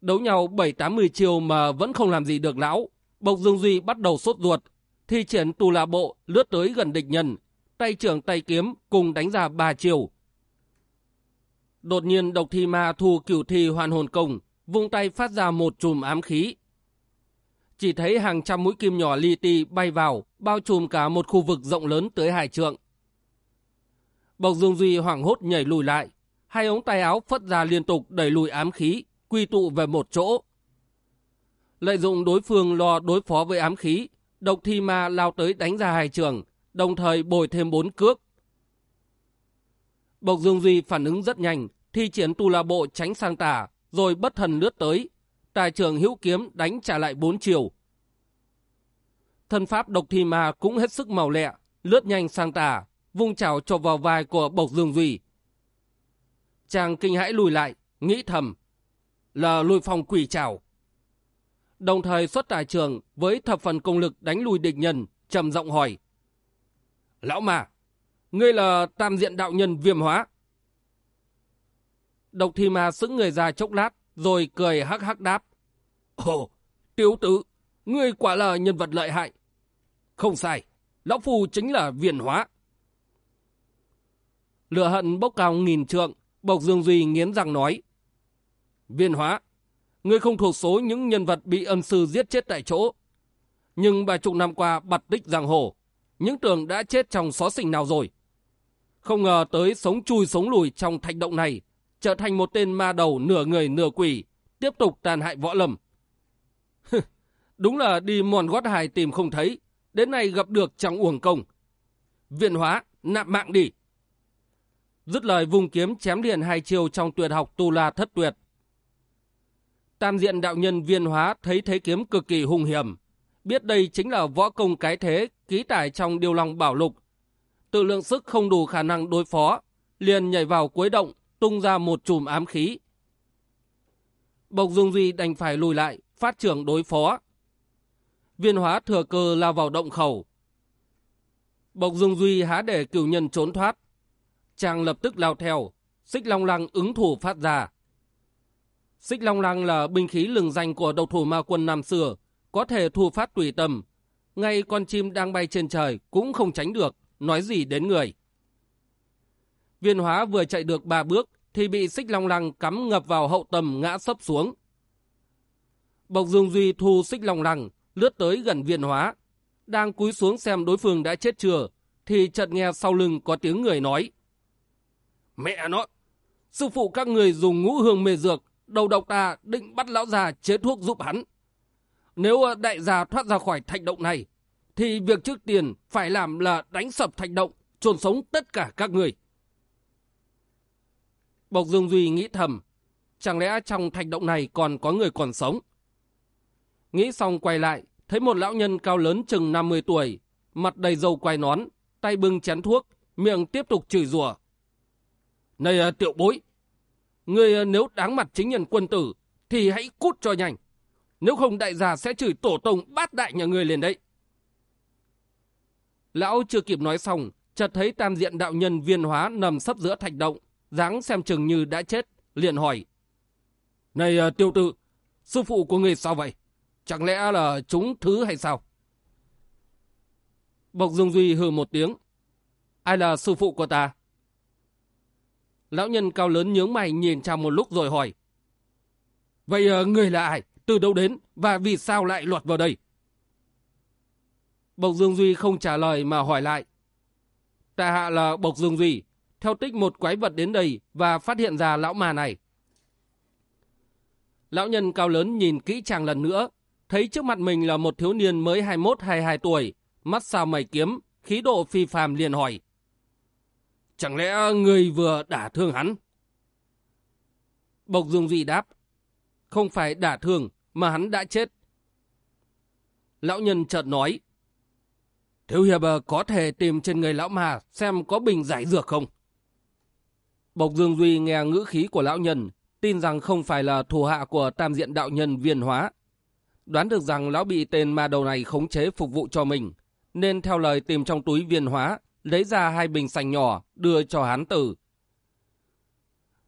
Đấu nhau 7-80 chiều mà vẫn không làm gì được lão, Bộc Dương Duy bắt đầu sốt ruột, thi triển tù la bộ lướt tới gần địch nhân, tay trưởng tay kiếm cùng đánh ra ba chiều. Đột nhiên độc thi ma thu cửu thi hoàn hồn công, vung tay phát ra một chùm ám khí. Chỉ thấy hàng trăm mũi kim nhỏ li ti bay vào, bao trùm cả một khu vực rộng lớn tới hải trượng. Bộc Dương Duy hoảng hốt nhảy lùi lại, hai ống tay áo phất ra liên tục đẩy lùi ám khí, quy tụ về một chỗ. Lợi dụng đối phương lo đối phó với ám khí, độc thi ma lao tới đánh ra hải trường, đồng thời bồi thêm bốn cước. Bộc Dương Duy phản ứng rất nhanh, thi triển tu la bộ tránh sang tả, rồi bất thần lướt tới. Tài trường hữu kiếm đánh trả lại bốn chiều. Thân pháp độc thi ma cũng hết sức màu lẹ, lướt nhanh sang tà, vung chảo chộp vào vai của Bộc Dương Duy. Chàng kinh hãi lùi lại, nghĩ thầm, là lùi phòng quỷ chảo. Đồng thời xuất tài trường với thập phần công lực đánh lùi địch nhân, trầm giọng hỏi. Lão mà, ngươi là tam diện đạo nhân viêm hóa. Độc thi ma sững người ra chốc lát, rồi cười hắc hắc đáp. Ồ, tiếu tử, ngươi quả là nhân vật lợi hại. Không sai, lão phu chính là viền hóa. Lửa hận bốc cao nghìn trượng, Bộc Dương Duy nghiến răng nói. Viên hóa, ngươi không thuộc số những nhân vật bị âm sư giết chết tại chỗ. Nhưng bà chục năm qua bật tích giang hồ, những tường đã chết trong xó xỉnh nào rồi. Không ngờ tới sống chui sống lùi trong thạch động này, trở thành một tên ma đầu nửa người nửa quỷ, tiếp tục tàn hại võ lâm. Đúng là đi mòn gót hài tìm không thấy, đến nay gặp được chẳng uổng công. Viện hóa, nạp mạng đi. Dứt lời vùng kiếm chém liền hai chiều trong tuyệt học tu la thất tuyệt. Tam diện đạo nhân viên hóa thấy thế kiếm cực kỳ hung hiểm, biết đây chính là võ công cái thế ký tải trong điều lòng bảo lục. Tự lượng sức không đủ khả năng đối phó, liền nhảy vào cuối động, tung ra một chùm ám khí. Bộc Dung Duy đành phải lùi lại, phát trưởng đối phó. Viên hóa thừa cơ lao vào động khẩu. Bộc Dung Duy há để cửu nhân trốn thoát. chàng lập tức lao theo, xích long lăng ứng thủ phát ra. Xích long lăng là binh khí lừng danh của độc thủ ma quân năm xưa, có thể thu phát tùy tâm. Ngay con chim đang bay trên trời cũng không tránh được, nói gì đến người. Viên hóa vừa chạy được ba bước thì bị xích long lăng cắm ngập vào hậu tầm ngã sấp xuống. Bộc Dương Duy thu xích long lăng, lướt tới gần viên hóa. Đang cúi xuống xem đối phương đã chết chưa, thì chợt nghe sau lưng có tiếng người nói. Mẹ nó! Sư phụ các người dùng ngũ hương mê dược, đầu độc ta định bắt lão già chế thuốc giúp hắn. Nếu đại gia thoát ra khỏi thạch động này, thì việc trước tiên phải làm là đánh sập thạch động, trồn sống tất cả các người. Bộc Dương Duy nghĩ thầm, chẳng lẽ trong thạch động này còn có người còn sống? Nghĩ xong quay lại, thấy một lão nhân cao lớn chừng 50 tuổi, mặt đầy dầu quai nón, tay bưng chén thuốc, miệng tiếp tục chửi rủa. Này à, tiểu bối, người à, nếu đáng mặt chính nhân quân tử, thì hãy cút cho nhanh. Nếu không đại gia sẽ chửi tổ tông bát đại nhà người liền đấy. Lão chưa kịp nói xong, chợt thấy tam diện đạo nhân viên hóa nằm sấp giữa thạch động, dáng xem chừng như đã chết, liền hỏi. Này uh, tiêu tự, sư phụ của người sao vậy? Chẳng lẽ là chúng thứ hay sao? Bộc Dương Duy hừ một tiếng. Ai là sư phụ của ta? Lão nhân cao lớn nhướng mày nhìn chào một lúc rồi hỏi. Vậy à, uh, người là ai? Từ đâu đến? Và vì sao lại lọt vào đây? Bộc Dương Duy không trả lời mà hỏi lại. Ta hạ là Bộc Dương Duy, theo tích một quái vật đến đây và phát hiện ra lão mà này. Lão nhân cao lớn nhìn kỹ chàng lần nữa, thấy trước mặt mình là một thiếu niên mới 21-22 tuổi, mắt sao mày kiếm, khí độ phi phàm liền hỏi. Chẳng lẽ người vừa đả thương hắn? Bộc Dương Duy đáp. Không phải đả thương, mà hắn đã chết. Lão nhân chợt nói. Thiếu hiệp ờ, có thể tìm trên người lão mà xem có bình giải dược không? Bộc Dương Duy nghe ngữ khí của lão nhân, tin rằng không phải là thù hạ của tam diện đạo nhân viên hóa. Đoán được rằng lão bị tên ma đầu này khống chế phục vụ cho mình, nên theo lời tìm trong túi viên hóa, lấy ra hai bình sành nhỏ, đưa cho hán tử.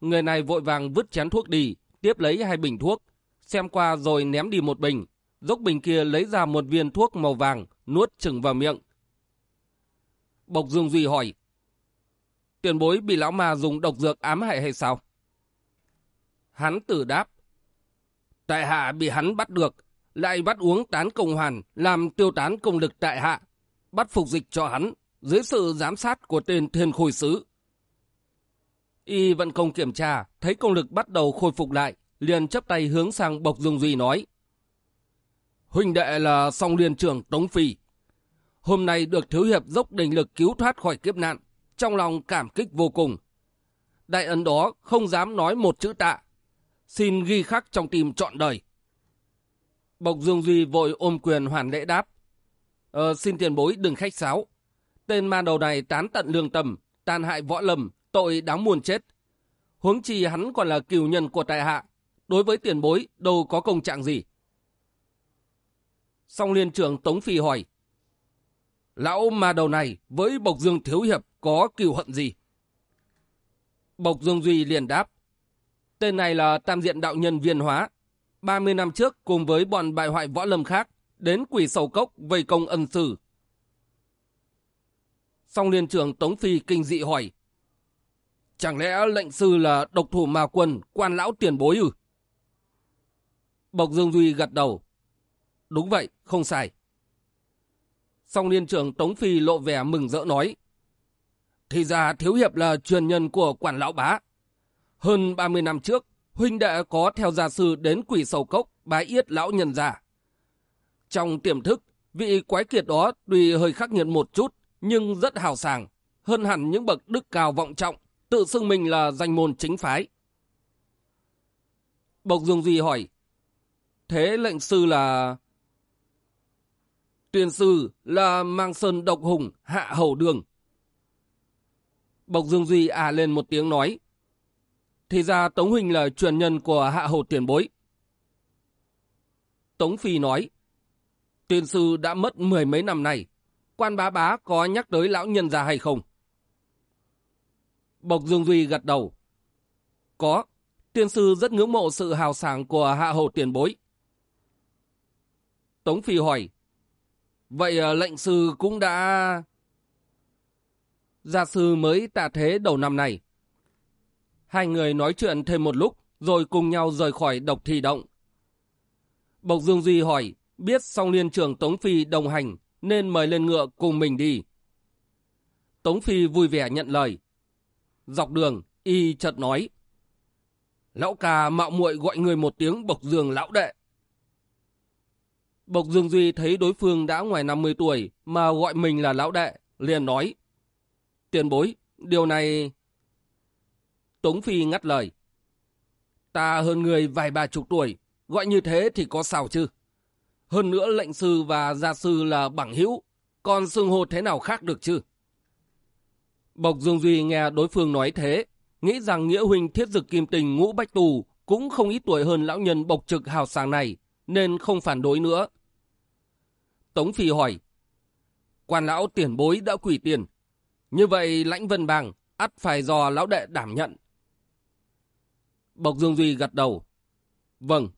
Người này vội vàng vứt chén thuốc đi, tiếp lấy hai bình thuốc, xem qua rồi ném đi một bình, dốc bình kia lấy ra một viên thuốc màu vàng, nuốt chừng vào miệng. Bộc Dương Duy hỏi, tiền bối bị lão ma dùng độc dược ám hại hay sao? Hắn tử đáp, tại hạ bị hắn bắt được, lại bắt uống tán công hoàn, làm tiêu tán công lực tại hạ, bắt phục dịch cho hắn, dưới sự giám sát của tên thiên khôi sứ. Y vận công kiểm tra, thấy công lực bắt đầu khôi phục lại, liền chấp tay hướng sang Bộc Dương Duy nói. Huynh đệ là song liên trưởng Tống Phi. Hôm nay được thiếu hiệp dốc đình lực cứu thoát khỏi kiếp nạn, trong lòng cảm kích vô cùng. Đại ấn đó không dám nói một chữ tạ. Xin ghi khắc trong tim trọn đời. Bộc Dương Duy vội ôm quyền hoàn lễ đáp. Ờ, xin tiền bối đừng khách sáo. Tên ma đầu này tán tận lương tâm, tàn hại võ lâm, tội đáng muôn chết. Huống chi hắn còn là cửu nhân của tại hạ. Đối với tiền bối, đâu có công trạng gì. Song liên trưởng Tống Phi hỏi. Lão ma đầu này với Bộc Dương Thiếu Hiệp có cừu hận gì? Bộc Dương Duy liền đáp. Tên này là tam diện đạo nhân viên hóa. 30 năm trước cùng với bọn bại hoại võ lâm khác đến quỷ sầu cốc vây công ân sư. Song liên trưởng Tống Phi kinh dị hỏi. Chẳng lẽ lệnh sư là độc thủ ma quân, quan lão tiền bối ư? Bộc Dương Duy gật đầu. Đúng vậy, không sai. Song liên trưởng Tống Phi lộ vẻ mừng rỡ nói. Thì ra Thiếu Hiệp là truyền nhân của quản lão bá. Hơn 30 năm trước, huynh đệ có theo gia sư đến quỷ sầu cốc bái yết lão nhân già. Trong tiềm thức, vị quái kiệt đó tuy hơi khắc nghiệt một chút, nhưng rất hào sảng, hơn hẳn những bậc đức cao vọng trọng, tự xưng mình là danh môn chính phái. Bộc Dương Duy hỏi, thế lệnh sư là... Tuyên sư là Mang Sơn Độc Hùng, Hạ Hầu Đường. Bộc Dương Duy à lên một tiếng nói, thì ra Tống Huỳnh là truyền nhân của Hạ Hầu tiền bối. Tống Phi nói, Tiên sư đã mất mười mấy năm nay, quan bá bá có nhắc tới lão nhân già hay không? Bộc Dương Duy gật đầu. Có, tiên sư rất ngưỡng mộ sự hào sảng của hạ hầu tiền bối. Tống Phi hỏi, vậy ờ, lệnh sư cũng đã... Gia sư mới tạ thế đầu năm này. Hai người nói chuyện thêm một lúc, rồi cùng nhau rời khỏi độc thị động. Bộc Dương Duy hỏi, biết song liên trưởng Tống Phi đồng hành, nên mời lên ngựa cùng mình đi. Tống Phi vui vẻ nhận lời. Dọc đường, y chợt nói. Lão ca mạo muội gọi người một tiếng Bộc Dương lão đệ. Bộc Dương Duy thấy đối phương đã ngoài 50 tuổi mà gọi mình là lão đệ, liền nói. Tiền bối, điều này... Tống Phi ngắt lời. Ta hơn người vài ba chục tuổi, gọi như thế thì có sao chứ? Hơn nữa lệnh sư và gia sư là bằng hữu, còn xưng hô thế nào khác được chứ? Bộc Dương Duy nghe đối phương nói thế, nghĩ rằng Nghĩa Huynh thiết dực kim tình ngũ bách tù cũng không ít tuổi hơn lão nhân bộc trực hào sàng này, nên không phản đối nữa. Tống Phi hỏi, quan lão tiền bối đã quỷ tiền, như vậy lãnh vân bằng, ắt phải do lão đệ đảm nhận. Bộc Dương Duy gật đầu. Vâng.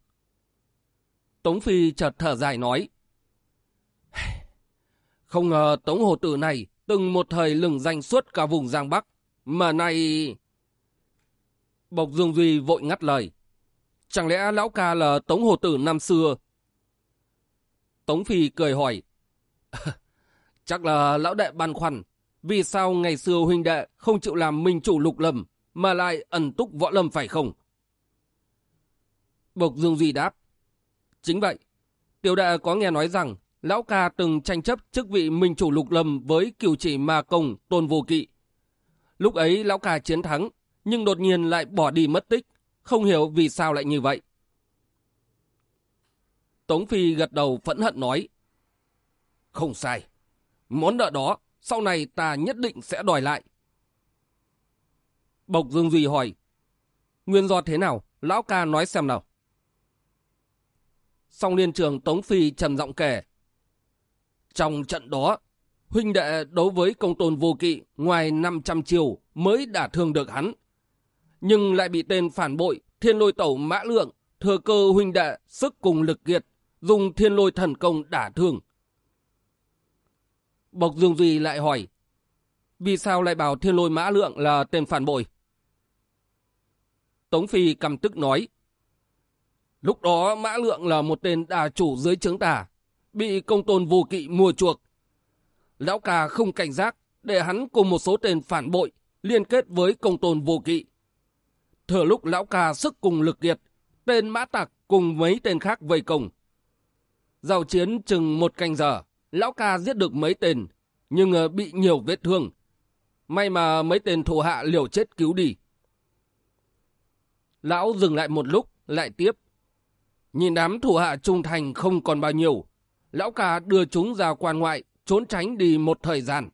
Tống Phi chợt thở dài nói. Không ngờ Tống Hồ Tử này từng một thời lừng danh suốt cả vùng Giang Bắc, mà nay... Bộc Dương Duy vội ngắt lời. Chẳng lẽ lão ca là Tống Hồ Tử năm xưa? Tống Phi cười hỏi. Chắc là lão đệ băn khoăn. Vì sao ngày xưa huynh đệ không chịu làm minh chủ lục lâm, mà lại ẩn túc võ lâm phải không? Bộc Dương Duy đáp. Chính vậy, tiểu đệ có nghe nói rằng lão ca từng tranh chấp chức vị minh chủ lục lâm với cửu chỉ ma công tôn vô kỵ. Lúc ấy lão ca chiến thắng, nhưng đột nhiên lại bỏ đi mất tích, không hiểu vì sao lại như vậy. Tống Phi gật đầu phẫn hận nói. Không sai, món nợ đó sau này ta nhất định sẽ đòi lại. Bộc Dương Duy hỏi, nguyên do thế nào, lão ca nói xem nào. Song liên trường Tống Phi trầm giọng kể. Trong trận đó, huynh đệ đấu với công tôn vô kỵ ngoài 500 chiều mới đả thương được hắn. Nhưng lại bị tên phản bội thiên lôi tẩu mã lượng, thừa cơ huynh đệ sức cùng lực kiệt, dùng thiên lôi thần công đả thương. Bộc Dương Duy lại hỏi, vì sao lại bảo thiên lôi mã lượng là tên phản bội? Tống Phi cầm tức nói, Lúc đó Mã Lượng là một tên đà chủ dưới trướng tà, bị công tôn vô kỵ mua chuộc. Lão ca không cảnh giác để hắn cùng một số tên phản bội liên kết với công tôn vô kỵ. Thừa lúc lão ca sức cùng lực kiệt, tên mã tặc cùng mấy tên khác vây công. Giao chiến chừng một canh giờ, lão ca giết được mấy tên, nhưng ờ, bị nhiều vết thương. May mà mấy tên thủ hạ liều chết cứu đi. Lão dừng lại một lúc, lại tiếp. Nhìn đám thủ hạ trung thành không còn bao nhiêu, lão ca đưa chúng ra quan ngoại, trốn tránh đi một thời gian.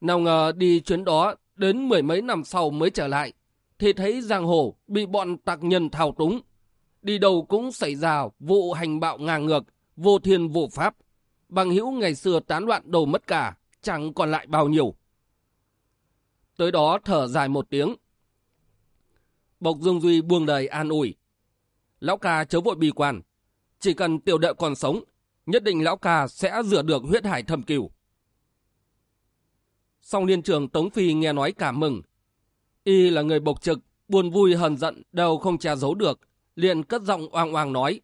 Nào ngờ đi chuyến đó, đến mười mấy năm sau mới trở lại, thì thấy giang hồ bị bọn tạc nhân thao túng. Đi đâu cũng xảy ra vụ hành bạo ngang ngược, vô thiên vô pháp. Bằng hữu ngày xưa tán loạn đồ mất cả, chẳng còn lại bao nhiêu. Tới đó thở dài một tiếng. Bộc Dương Duy buông lời an ủi. Lão ca chớ vội bi quan. Chỉ cần tiểu đệ còn sống, nhất định lão ca sẽ rửa được huyết hải thầm cửu. Song liên trường Tống Phi nghe nói cảm mừng. Y là người bộc trực, buồn vui hờn giận đều không che giấu được, liền cất giọng oang oang nói.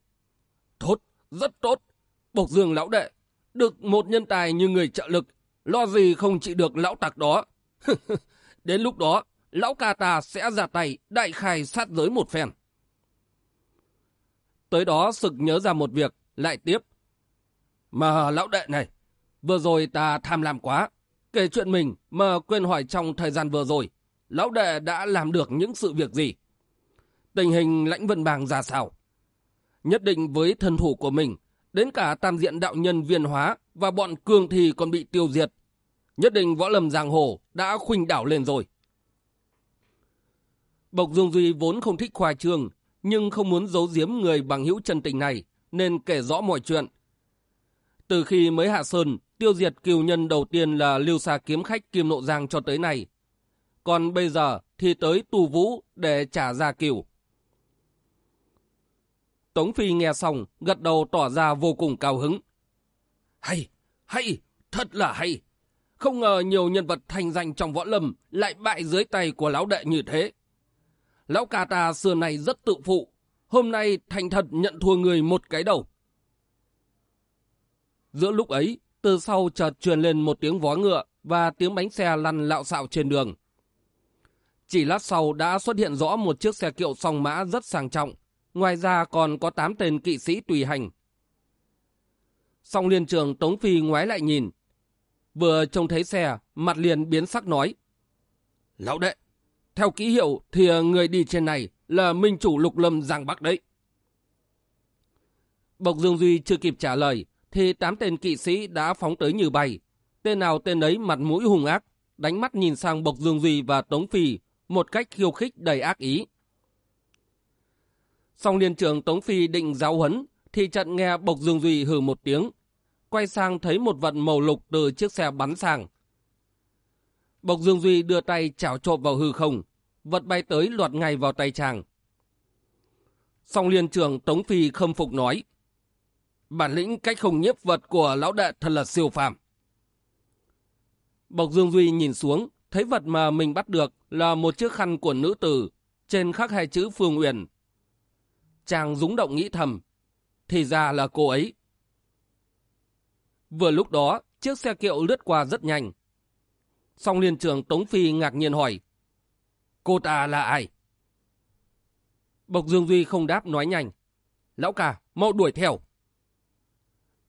Tốt, rất tốt. Bộc dương lão đệ, được một nhân tài như người trợ lực, lo gì không trị được lão tặc đó. Đến lúc đó, lão ca ta sẽ ra tay đại khai sát giới một phen. Tới đó sực nhớ ra một việc, lại tiếp. Mà lão đệ này, vừa rồi ta tham lam quá. Kể chuyện mình mà quên hỏi trong thời gian vừa rồi, lão đệ đã làm được những sự việc gì? Tình hình lãnh vân bàng ra sao? Nhất định với thân thủ của mình, đến cả tam diện đạo nhân viên hóa và bọn cường thì còn bị tiêu diệt. Nhất định võ lâm giang hồ đã khuynh đảo lên rồi. Bộc Dương Duy vốn không thích khoa trương, nhưng không muốn giấu giếm người bằng hữu chân tình này, nên kể rõ mọi chuyện. Từ khi mới hạ sơn, tiêu diệt kiều nhân đầu tiên là lưu xa kiếm khách Kim Nộ Giang cho tới nay. còn bây giờ thì tới tù vũ để trả ra cửu. Tống Phi nghe xong, gật đầu tỏ ra vô cùng cao hứng. Hay, hay, thật là hay. Không ngờ nhiều nhân vật thành danh trong võ lâm lại bại dưới tay của lão đệ như thế. Lão ca ta xưa này rất tự phụ, hôm nay thành thật nhận thua người một cái đầu. Giữa lúc ấy, từ sau chợt truyền lên một tiếng vó ngựa và tiếng bánh xe lăn lạo xạo trên đường. Chỉ lát sau đã xuất hiện rõ một chiếc xe kiệu song mã rất sang trọng, ngoài ra còn có 8 tên kỵ sĩ tùy hành. Song liên trường Tống Phi ngoái lại nhìn, vừa trông thấy xe, mặt liền biến sắc nói. Lão đệ, theo ký hiệu thì người đi trên này là minh chủ lục lâm Giang Bắc đấy. Bộc Dương Duy chưa kịp trả lời, thì tám tên kỵ sĩ đã phóng tới như bay. Tên nào tên ấy mặt mũi hung ác, đánh mắt nhìn sang Bộc Dương Duy và Tống Phi một cách khiêu khích đầy ác ý. Song liên trưởng Tống Phi định giáo huấn, thì trận nghe Bộc Dương Duy hừ một tiếng, quay sang thấy một vận màu lục từ chiếc xe bắn sang. Bộc Dương Duy đưa tay chảo trộm vào hư không, vật bay tới loạt ngay vào tay chàng. Song liên trưởng Tống Phi khâm phục nói, bản lĩnh cách không nhiếp vật của lão đệ thật là siêu phàm. Bộc Dương Duy nhìn xuống, thấy vật mà mình bắt được là một chiếc khăn của nữ tử, trên khắc hai chữ Phương Uyển. Chàng rúng động nghĩ thầm, thì ra là cô ấy. Vừa lúc đó, chiếc xe kiệu lướt qua rất nhanh. Song liên trường Tống Phi ngạc nhiên hỏi, cô ta là ai? Bộc Dương Duy không đáp nói nhanh, lão ca, mau đuổi theo.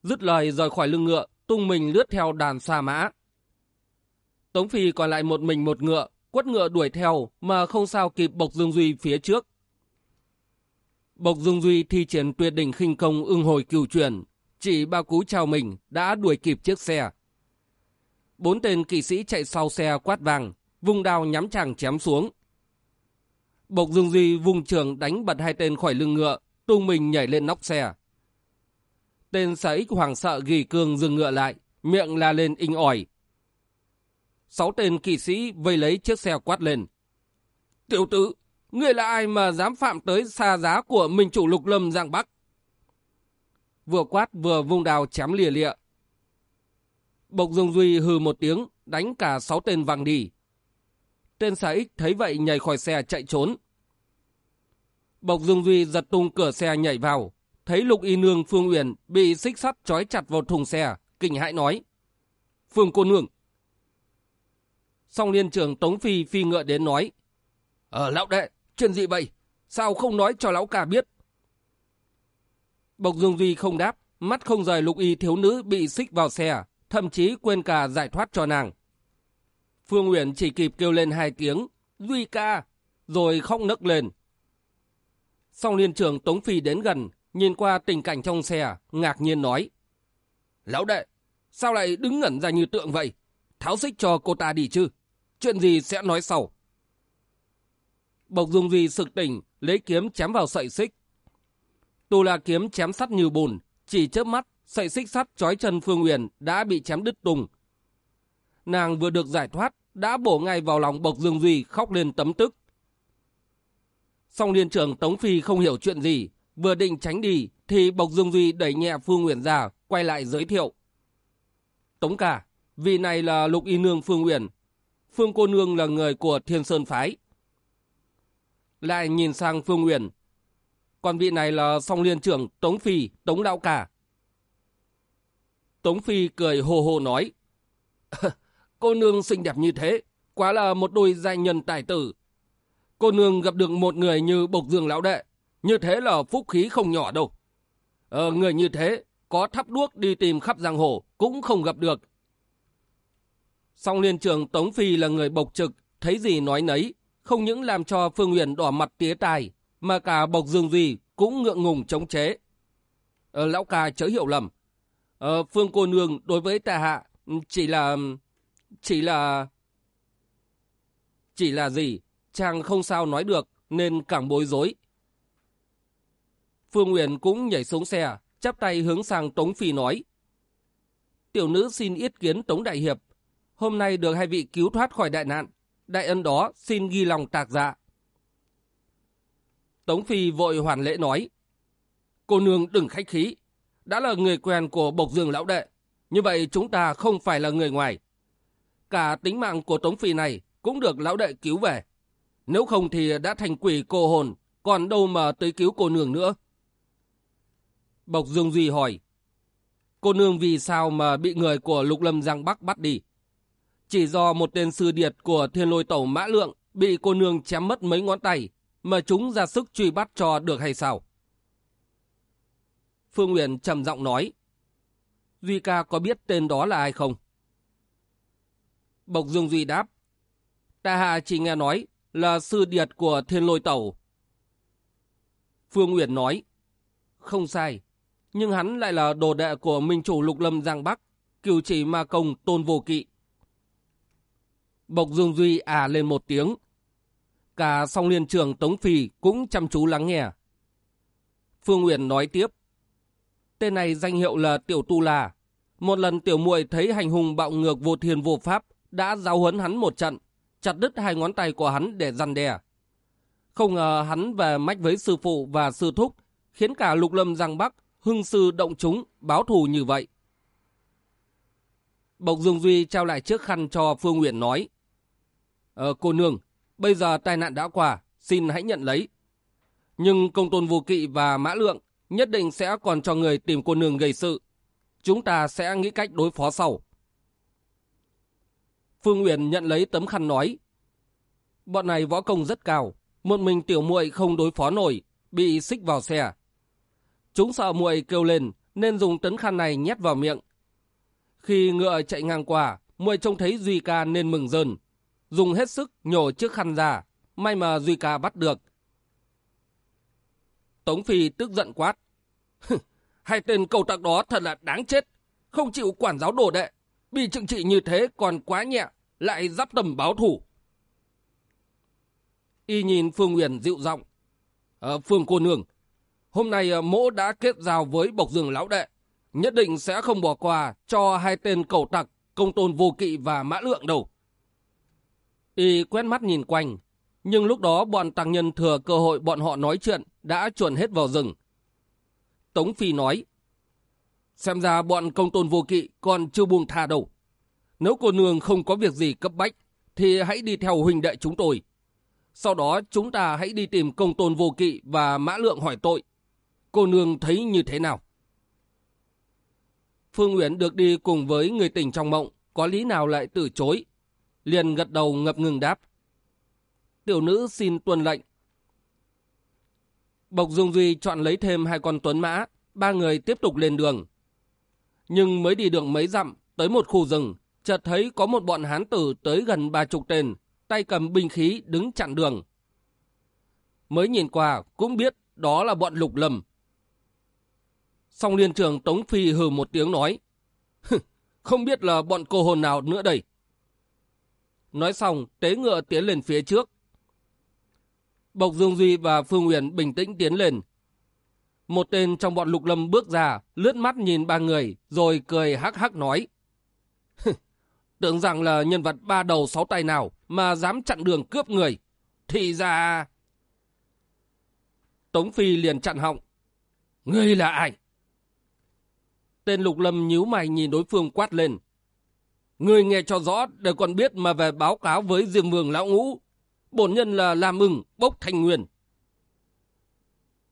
Dứt lời rời khỏi lưng ngựa, tung mình lướt theo đàn xa mã. Tống Phi còn lại một mình một ngựa, quất ngựa đuổi theo mà không sao kịp Bộc Dương Duy phía trước. Bộc Dương Duy thi triển tuyệt đỉnh khinh công ưng hồi cửu truyền, chỉ ba cú chào mình đã đuổi kịp chiếc xe. Bốn tên kỵ sĩ chạy sau xe quát vàng, vung đao nhắm chàng chém xuống. Bộc Dương Duy vùng trường đánh bật hai tên khỏi lưng ngựa, tung mình nhảy lên nóc xe. Tên xã ích hoàng sợ ghi cương dừng ngựa lại, miệng la lên inh ỏi. Sáu tên kỵ sĩ vây lấy chiếc xe quát lên. Tiểu tử, ngươi là ai mà dám phạm tới xa giá của mình chủ lục lâm Giang Bắc? Vừa quát vừa vung đào chém lìa lịa. Bộc Dương Duy hừ một tiếng, đánh cả sáu tên văng đi. Tên xà ích thấy vậy nhảy khỏi xe chạy trốn. Bộc Dương Duy giật tung cửa xe nhảy vào, thấy Lục Y Nương Phương Uyển bị xích sắt trói chặt vào thùng xe, kinh hãi nói. Phương cô nương. Song liên trưởng Tống Phi phi ngựa đến nói. Ờ lão đệ, chuyện gì vậy? Sao không nói cho lão cả biết? Bộc Dương Duy không đáp, mắt không rời Lục Y thiếu nữ bị xích vào xe, thậm chí quên cả giải thoát cho nàng. Phương Uyển chỉ kịp kêu lên hai tiếng, Duy ca, rồi khóc nức lên. Song liên trưởng Tống Phi đến gần, nhìn qua tình cảnh trong xe, ngạc nhiên nói. Lão đệ, sao lại đứng ngẩn ra như tượng vậy? Tháo xích cho cô ta đi chứ? Chuyện gì sẽ nói sau? Bộc Dung Duy sực tỉnh, lấy kiếm chém vào sợi xích. Tù là kiếm chém sắt như bùn, chỉ chớp mắt, sợi xích sắt trói chân Phương Uyển đã bị chém đứt tung. Nàng vừa được giải thoát, đã bổ ngay vào lòng Bộc Dương Duy khóc lên tấm tức. Song liên trưởng Tống Phi không hiểu chuyện gì, Vừa định tránh đi, thì Bộc Dương Duy đẩy nhẹ Phương Uyển ra, quay lại giới thiệu. Tống cả, vị này là Lục Y Nương Phương Uyển. Phương cô nương là người của Thiên Sơn Phái. Lại nhìn sang Phương Uyển. Còn vị này là song liên trưởng Tống Phi, Tống Đạo Cả. Tống Phi cười hồ hồ nói. cô nương xinh đẹp như thế, quá là một đôi giai nhân tài tử. Cô nương gặp được một người như Bộc Dương Lão Đệ, như thế là phúc khí không nhỏ đâu. Ờ, người như thế, có thắp đuốc đi tìm khắp giang hồ, cũng không gặp được. Song liên trưởng Tống Phi là người bộc trực, thấy gì nói nấy, không những làm cho Phương Huyền đỏ mặt tía tai, mà cả Bộc Dương Duy cũng ngượng ngùng chống chế. Ờ, lão ca chớ hiểu lầm. Ờ, Phương cô nương đối với tà hạ ừ, chỉ là... Ừ, chỉ là... Chỉ là gì? Chàng không sao nói được nên càng bối rối. Phương Uyển cũng nhảy xuống xe, chắp tay hướng sang Tống Phi nói. Tiểu nữ xin yết kiến Tống Đại Hiệp. Hôm nay được hai vị cứu thoát khỏi đại nạn đại ân đó xin ghi lòng tạc dạ. Tống Phi vội hoàn lễ nói, cô nương đừng khách khí, đã là người quen của Bộc Dương Lão Đệ, như vậy chúng ta không phải là người ngoài. Cả tính mạng của Tống Phi này cũng được Lão Đệ cứu về. Nếu không thì đã thành quỷ cô hồn, còn đâu mà tới cứu cô nương nữa. Bộc Dương Duy hỏi, cô nương vì sao mà bị người của Lục Lâm Giang Bắc bắt đi? Chỉ do một tên sư điệt của thiên lôi tẩu mã lượng bị cô nương chém mất mấy ngón tay, mà chúng ra sức truy bắt cho được hay sao? Phương Nguyễn trầm giọng nói, Duy ca có biết tên đó là ai không? Bộc Dương Duy đáp, Ta hạ chỉ nghe nói là sư điệt của thiên lôi tẩu. Phương Uyển nói, không sai, nhưng hắn lại là đồ đệ của minh chủ lục lâm Giang Bắc, cửu chỉ ma công tôn vô kỵ. Bộc Dương Duy à lên một tiếng. Cả song liên trường Tống Phi cũng chăm chú lắng nghe. Phương Uyển nói tiếp. Tên này danh hiệu là Tiểu Tu La. Một lần Tiểu muội thấy hành hùng bạo ngược vô thiên vô pháp, đã giáo huấn hắn một trận, chặt đứt hai ngón tay của hắn để răn đè. Không ngờ hắn về mách với sư phụ và sư thúc, khiến cả lục lâm giang bắc, hưng sư động chúng, báo thù như vậy. Bộc Dương Duy trao lại chiếc khăn cho Phương Uyển nói. Ờ, cô nương, bây giờ tai nạn đã qua, xin hãy nhận lấy. Nhưng công tôn vô kỵ và mã lượng nhất định sẽ còn cho người tìm cô nương gây sự. Chúng ta sẽ nghĩ cách đối phó sau. Phương Uyển nhận lấy tấm khăn nói. Bọn này võ công rất cao, một mình tiểu muội không đối phó nổi, bị xích vào xe. Chúng sợ muội kêu lên nên dùng tấm khăn này nhét vào miệng. Khi ngựa chạy ngang qua, muội trông thấy Duy ca nên mừng rơn. Dùng hết sức nhổ chiếc khăn ra, may mà Duy ca bắt được. Tống Phi tức giận quát. Hai tên cầu tặc đó thật là đáng chết, không chịu quản giáo đồ đệ. Bị trừng trị như thế còn quá nhẹ, lại giáp tầm báo thủ. Y nhìn Phương Nguyền dịu giọng. À, Phương cô nương, hôm nay ờ, mỗ đã kết giao với Bộc Dương Lão Đệ. Nhất định sẽ không bỏ qua cho hai tên cầu tặc, công tôn vô kỵ và mã lượng đâu. Y quét mắt nhìn quanh, nhưng lúc đó bọn tăng nhân thừa cơ hội bọn họ nói chuyện đã chuẩn hết vào rừng. Tống Phi nói, Xem ra bọn công tôn vô kỵ còn chưa buông tha đâu. Nếu cô nương không có việc gì cấp bách, thì hãy đi theo huynh đệ chúng tôi. Sau đó chúng ta hãy đi tìm công tôn vô kỵ và mã lượng hỏi tội. Cô nương thấy như thế nào? Phương Nguyễn được đi cùng với người tình trong mộng, có lý nào lại từ chối. Liền gật đầu ngập ngừng đáp. Tiểu nữ xin tuân lệnh. Bộc Dung Duy chọn lấy thêm hai con tuấn mã, ba người tiếp tục lên đường. Nhưng mới đi được mấy dặm, tới một khu rừng, chợt thấy có một bọn hán tử tới gần ba chục tên, tay cầm binh khí đứng chặn đường. Mới nhìn qua cũng biết đó là bọn lục lầm. Song liên trường Tống Phi hừ một tiếng nói, không biết là bọn cô hồn nào nữa đây. Nói xong, tế ngựa tiến lên phía trước. Bộc Dương Duy và Phương Huyền bình tĩnh tiến lên, một tên trong bọn lục lâm bước ra, lướt mắt nhìn ba người, rồi cười hắc hắc nói. Tưởng rằng là nhân vật ba đầu sáu tay nào mà dám chặn đường cướp người. Thì ra... Tống Phi liền chặn họng. Ngươi là ai? Tên lục lâm nhíu mày nhìn đối phương quát lên người nghe cho rõ để còn biết mà về báo cáo với Diêm Vương Lão Ngũ. Bổn nhân là làm mừng, bốc thành nguyên.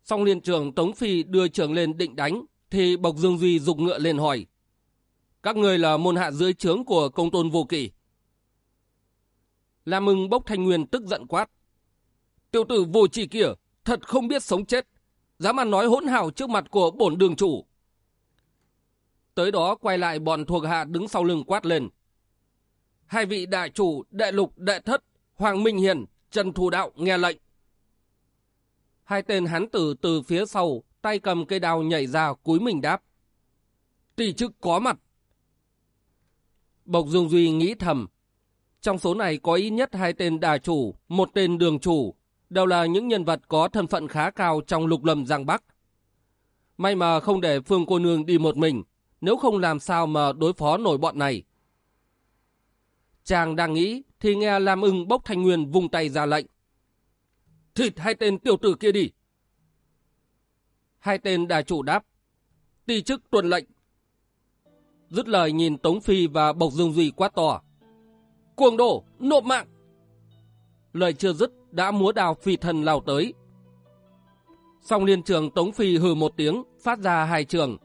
Xong liên trường Tống Phi đưa trường lên định đánh, thì Bộc Dương Duy dục ngựa lên hỏi. Các người là môn hạ dưới trướng của công tôn vô kỷ. lam mừng bốc thanh nguyên tức giận quát. Tiểu tử vô trì kia, thật không biết sống chết. Dám ăn nói hỗn hào trước mặt của bổn đường chủ. Tới đó quay lại bọn thuộc hạ đứng sau lưng quát lên. Hai vị đại chủ, đệ lục, đệ thất, Hoàng Minh Hiền, Trần Thù Đạo nghe lệnh. Hai tên hán tử từ phía sau, tay cầm cây đao nhảy ra cúi mình đáp. Tỷ chức có mặt. Bộc Dương Duy nghĩ thầm. Trong số này có ít nhất hai tên đà chủ, một tên đường chủ, đều là những nhân vật có thân phận khá cao trong lục lâm Giang Bắc. May mà không để Phương cô nương đi một mình, nếu không làm sao mà đối phó nổi bọn này. Chàng đang nghĩ thì nghe Lam ưng bốc thanh nguyên vùng tay ra lệnh. Thịt hai tên tiểu tử kia đi. Hai tên đà chủ đáp. Ti chức tuần lệnh. Dứt lời nhìn Tống Phi và Bộc Dương Duy quá to. Cuồng đổ, nộp mạng. Lời chưa dứt đã múa đào phi thần lao tới. Song liên trường Tống Phi hừ một tiếng, phát ra hai trường.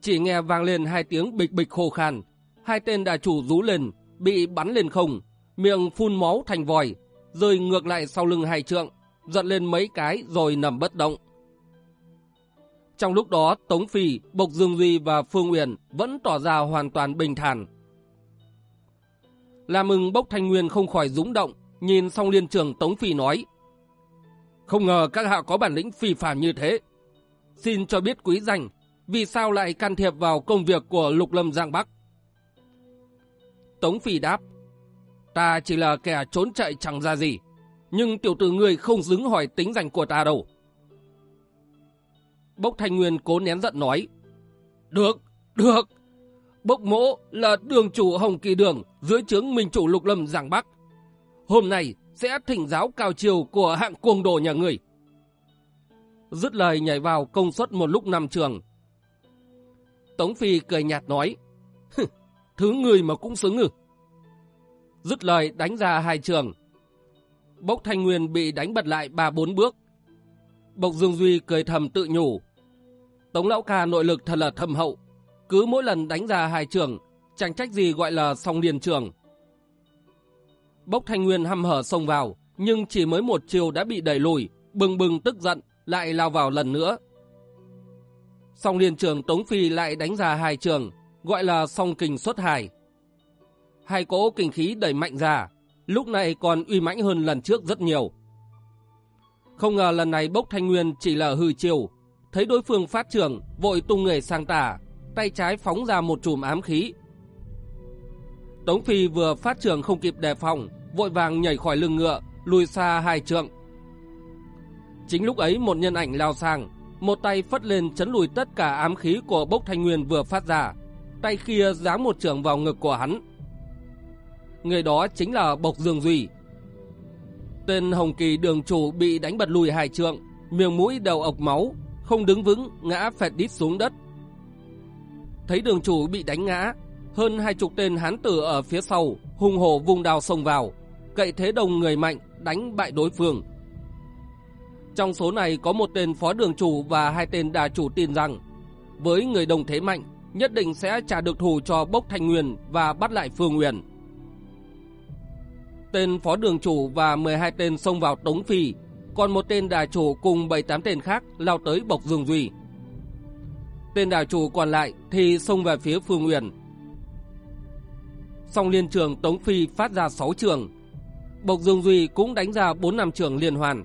Chỉ nghe vang lên hai tiếng bịch bịch khô khan. Hai tên đà chủ rú lên, bị bắn lên không, miệng phun máu thành vòi, rơi ngược lại sau lưng hai trượng, giật lên mấy cái rồi nằm bất động. Trong lúc đó, Tống Phi, Bộc Dương Duy và Phương Uyển vẫn tỏ ra hoàn toàn bình thản. La mừng Bốc Thanh Nguyên không khỏi rúng động, nhìn xong liên trường Tống Phi nói. Không ngờ các hạ có bản lĩnh phi phàm như thế. Xin cho biết quý danh, vì sao lại can thiệp vào công việc của Lục Lâm Giang Bắc? Tống Phi đáp, ta chỉ là kẻ trốn chạy chẳng ra gì, nhưng tiểu tử người không dứng hỏi tính danh của ta đâu. Bốc Thanh Nguyên cố nén giận nói, được, được, Bốc mỗ là đường chủ Hồng Kỳ Đường dưới trướng Minh chủ Lục Lâm Giang Bắc. Hôm nay sẽ thỉnh giáo cao chiều của hạng cuồng đồ nhà người. Dứt lời nhảy vào công suất một lúc năm trường. Tống Phi cười nhạt nói, thứ người mà cũng xứng ư. Dứt lời đánh ra hai trường. Bốc Thanh Nguyên bị đánh bật lại ba bốn bước. Bộc Dương Duy cười thầm tự nhủ. Tống Lão Ca nội lực thật là thâm hậu. Cứ mỗi lần đánh ra hai trường, chẳng trách gì gọi là song liên trường. Bốc Thanh Nguyên hăm hở xông vào, nhưng chỉ mới một chiều đã bị đẩy lùi, bừng bừng tức giận, lại lao vào lần nữa. Song liên trường Tống Phi lại đánh ra hai trường, gọi là song kình xuất hải. Hai cỗ kinh khí đẩy mạnh ra, lúc này còn uy mãnh hơn lần trước rất nhiều. Không ngờ lần này Bốc Thanh Nguyên chỉ là hư chiều, thấy đối phương phát trường, vội tung người sang tả, tay trái phóng ra một chùm ám khí. Tống Phi vừa phát trường không kịp đề phòng, vội vàng nhảy khỏi lưng ngựa, lùi xa hai trượng. Chính lúc ấy một nhân ảnh lao sang, một tay phất lên chấn lùi tất cả ám khí của bốc thanh nguyên vừa phát ra, tay kia giáng một trường vào ngực của hắn. Người đó chính là Bộc Dương Duy. Tên Hồng Kỳ đường chủ bị đánh bật lùi hai trượng, miệng mũi đầu ọc máu, không đứng vững, ngã phẹt đít xuống đất. Thấy đường chủ bị đánh ngã, hơn hai chục tên hán tử ở phía sau, hùng hổ vùng đào xông vào, cậy thế đồng người mạnh, đánh bại đối phương. Trong số này có một tên phó đường chủ và hai tên đà chủ tin rằng, với người đồng thế mạnh, nhất định sẽ trả được thù cho Bốc Thanh Nguyên và bắt lại Phương Nguyên. Tên phó đường chủ và 12 tên xông vào Tống Phi, còn một tên đà chủ cùng 7-8 tên khác lao tới Bộc Dương Duy. Tên đà chủ còn lại thì xông về phía Phương Nguyên. Song liên trường Tống Phi phát ra 6 trường. Bộc Dương Duy cũng đánh ra 4 năm trường liên hoàn.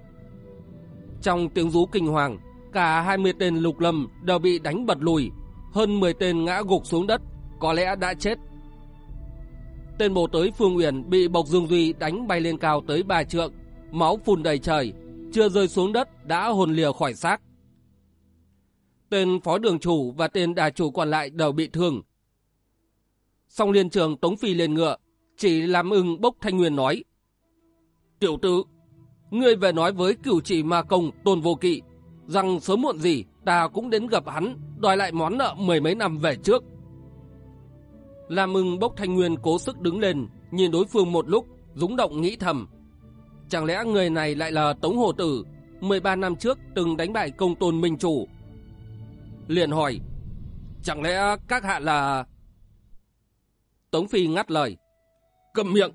Trong tiếng rú kinh hoàng, cả 20 tên lục lâm đều bị đánh bật lùi, hơn 10 tên ngã gục xuống đất, có lẽ đã chết. Tên bộ tới Phương Uyển bị Bộc Dương Duy đánh bay lên cao tới ba trượng, máu phun đầy trời, chưa rơi xuống đất đã hồn lìa khỏi xác. Tên phó đường chủ và tên đà chủ còn lại đều bị thương. Song liên trường Tống Phi lên ngựa, chỉ làm ưng bốc thanh nguyên nói. Tiểu tử, ngươi về nói với cửu chỉ ma công tôn vô kỵ, rằng sớm muộn gì ta cũng đến gặp hắn, đòi lại món nợ mười mấy năm về trước. làm mừng bốc thanh nguyên cố sức đứng lên, nhìn đối phương một lúc, rúng động nghĩ thầm. Chẳng lẽ người này lại là Tống Hồ Tử, 13 năm trước từng đánh bại công tôn minh chủ. Liền hỏi, chẳng lẽ các hạ là... Tống Phi ngắt lời. Cầm miệng,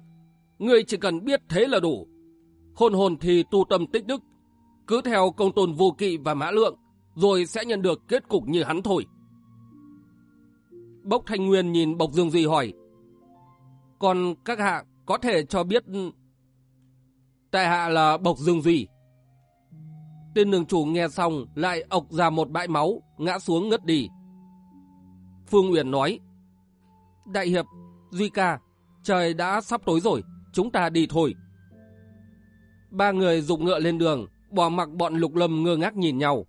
ngươi chỉ cần biết thế là đủ. Hồn hồn thì tu tâm tích đức, cứ theo công tôn vô kỵ và mã lượng, rồi sẽ nhận được kết cục như hắn thôi. Bốc Thanh Nguyên nhìn Bộc Dương Duy hỏi. Còn các hạ có thể cho biết... Tại hạ là Bộc Dương Duy. Tên đường chủ nghe xong lại ọc ra một bãi máu, ngã xuống ngất đi. Phương Uyển nói. Đại hiệp, Duy ca, trời đã sắp tối rồi, chúng ta đi thôi. Ba người dục ngựa lên đường, bỏ mặc bọn lục lâm ngơ ngác nhìn nhau.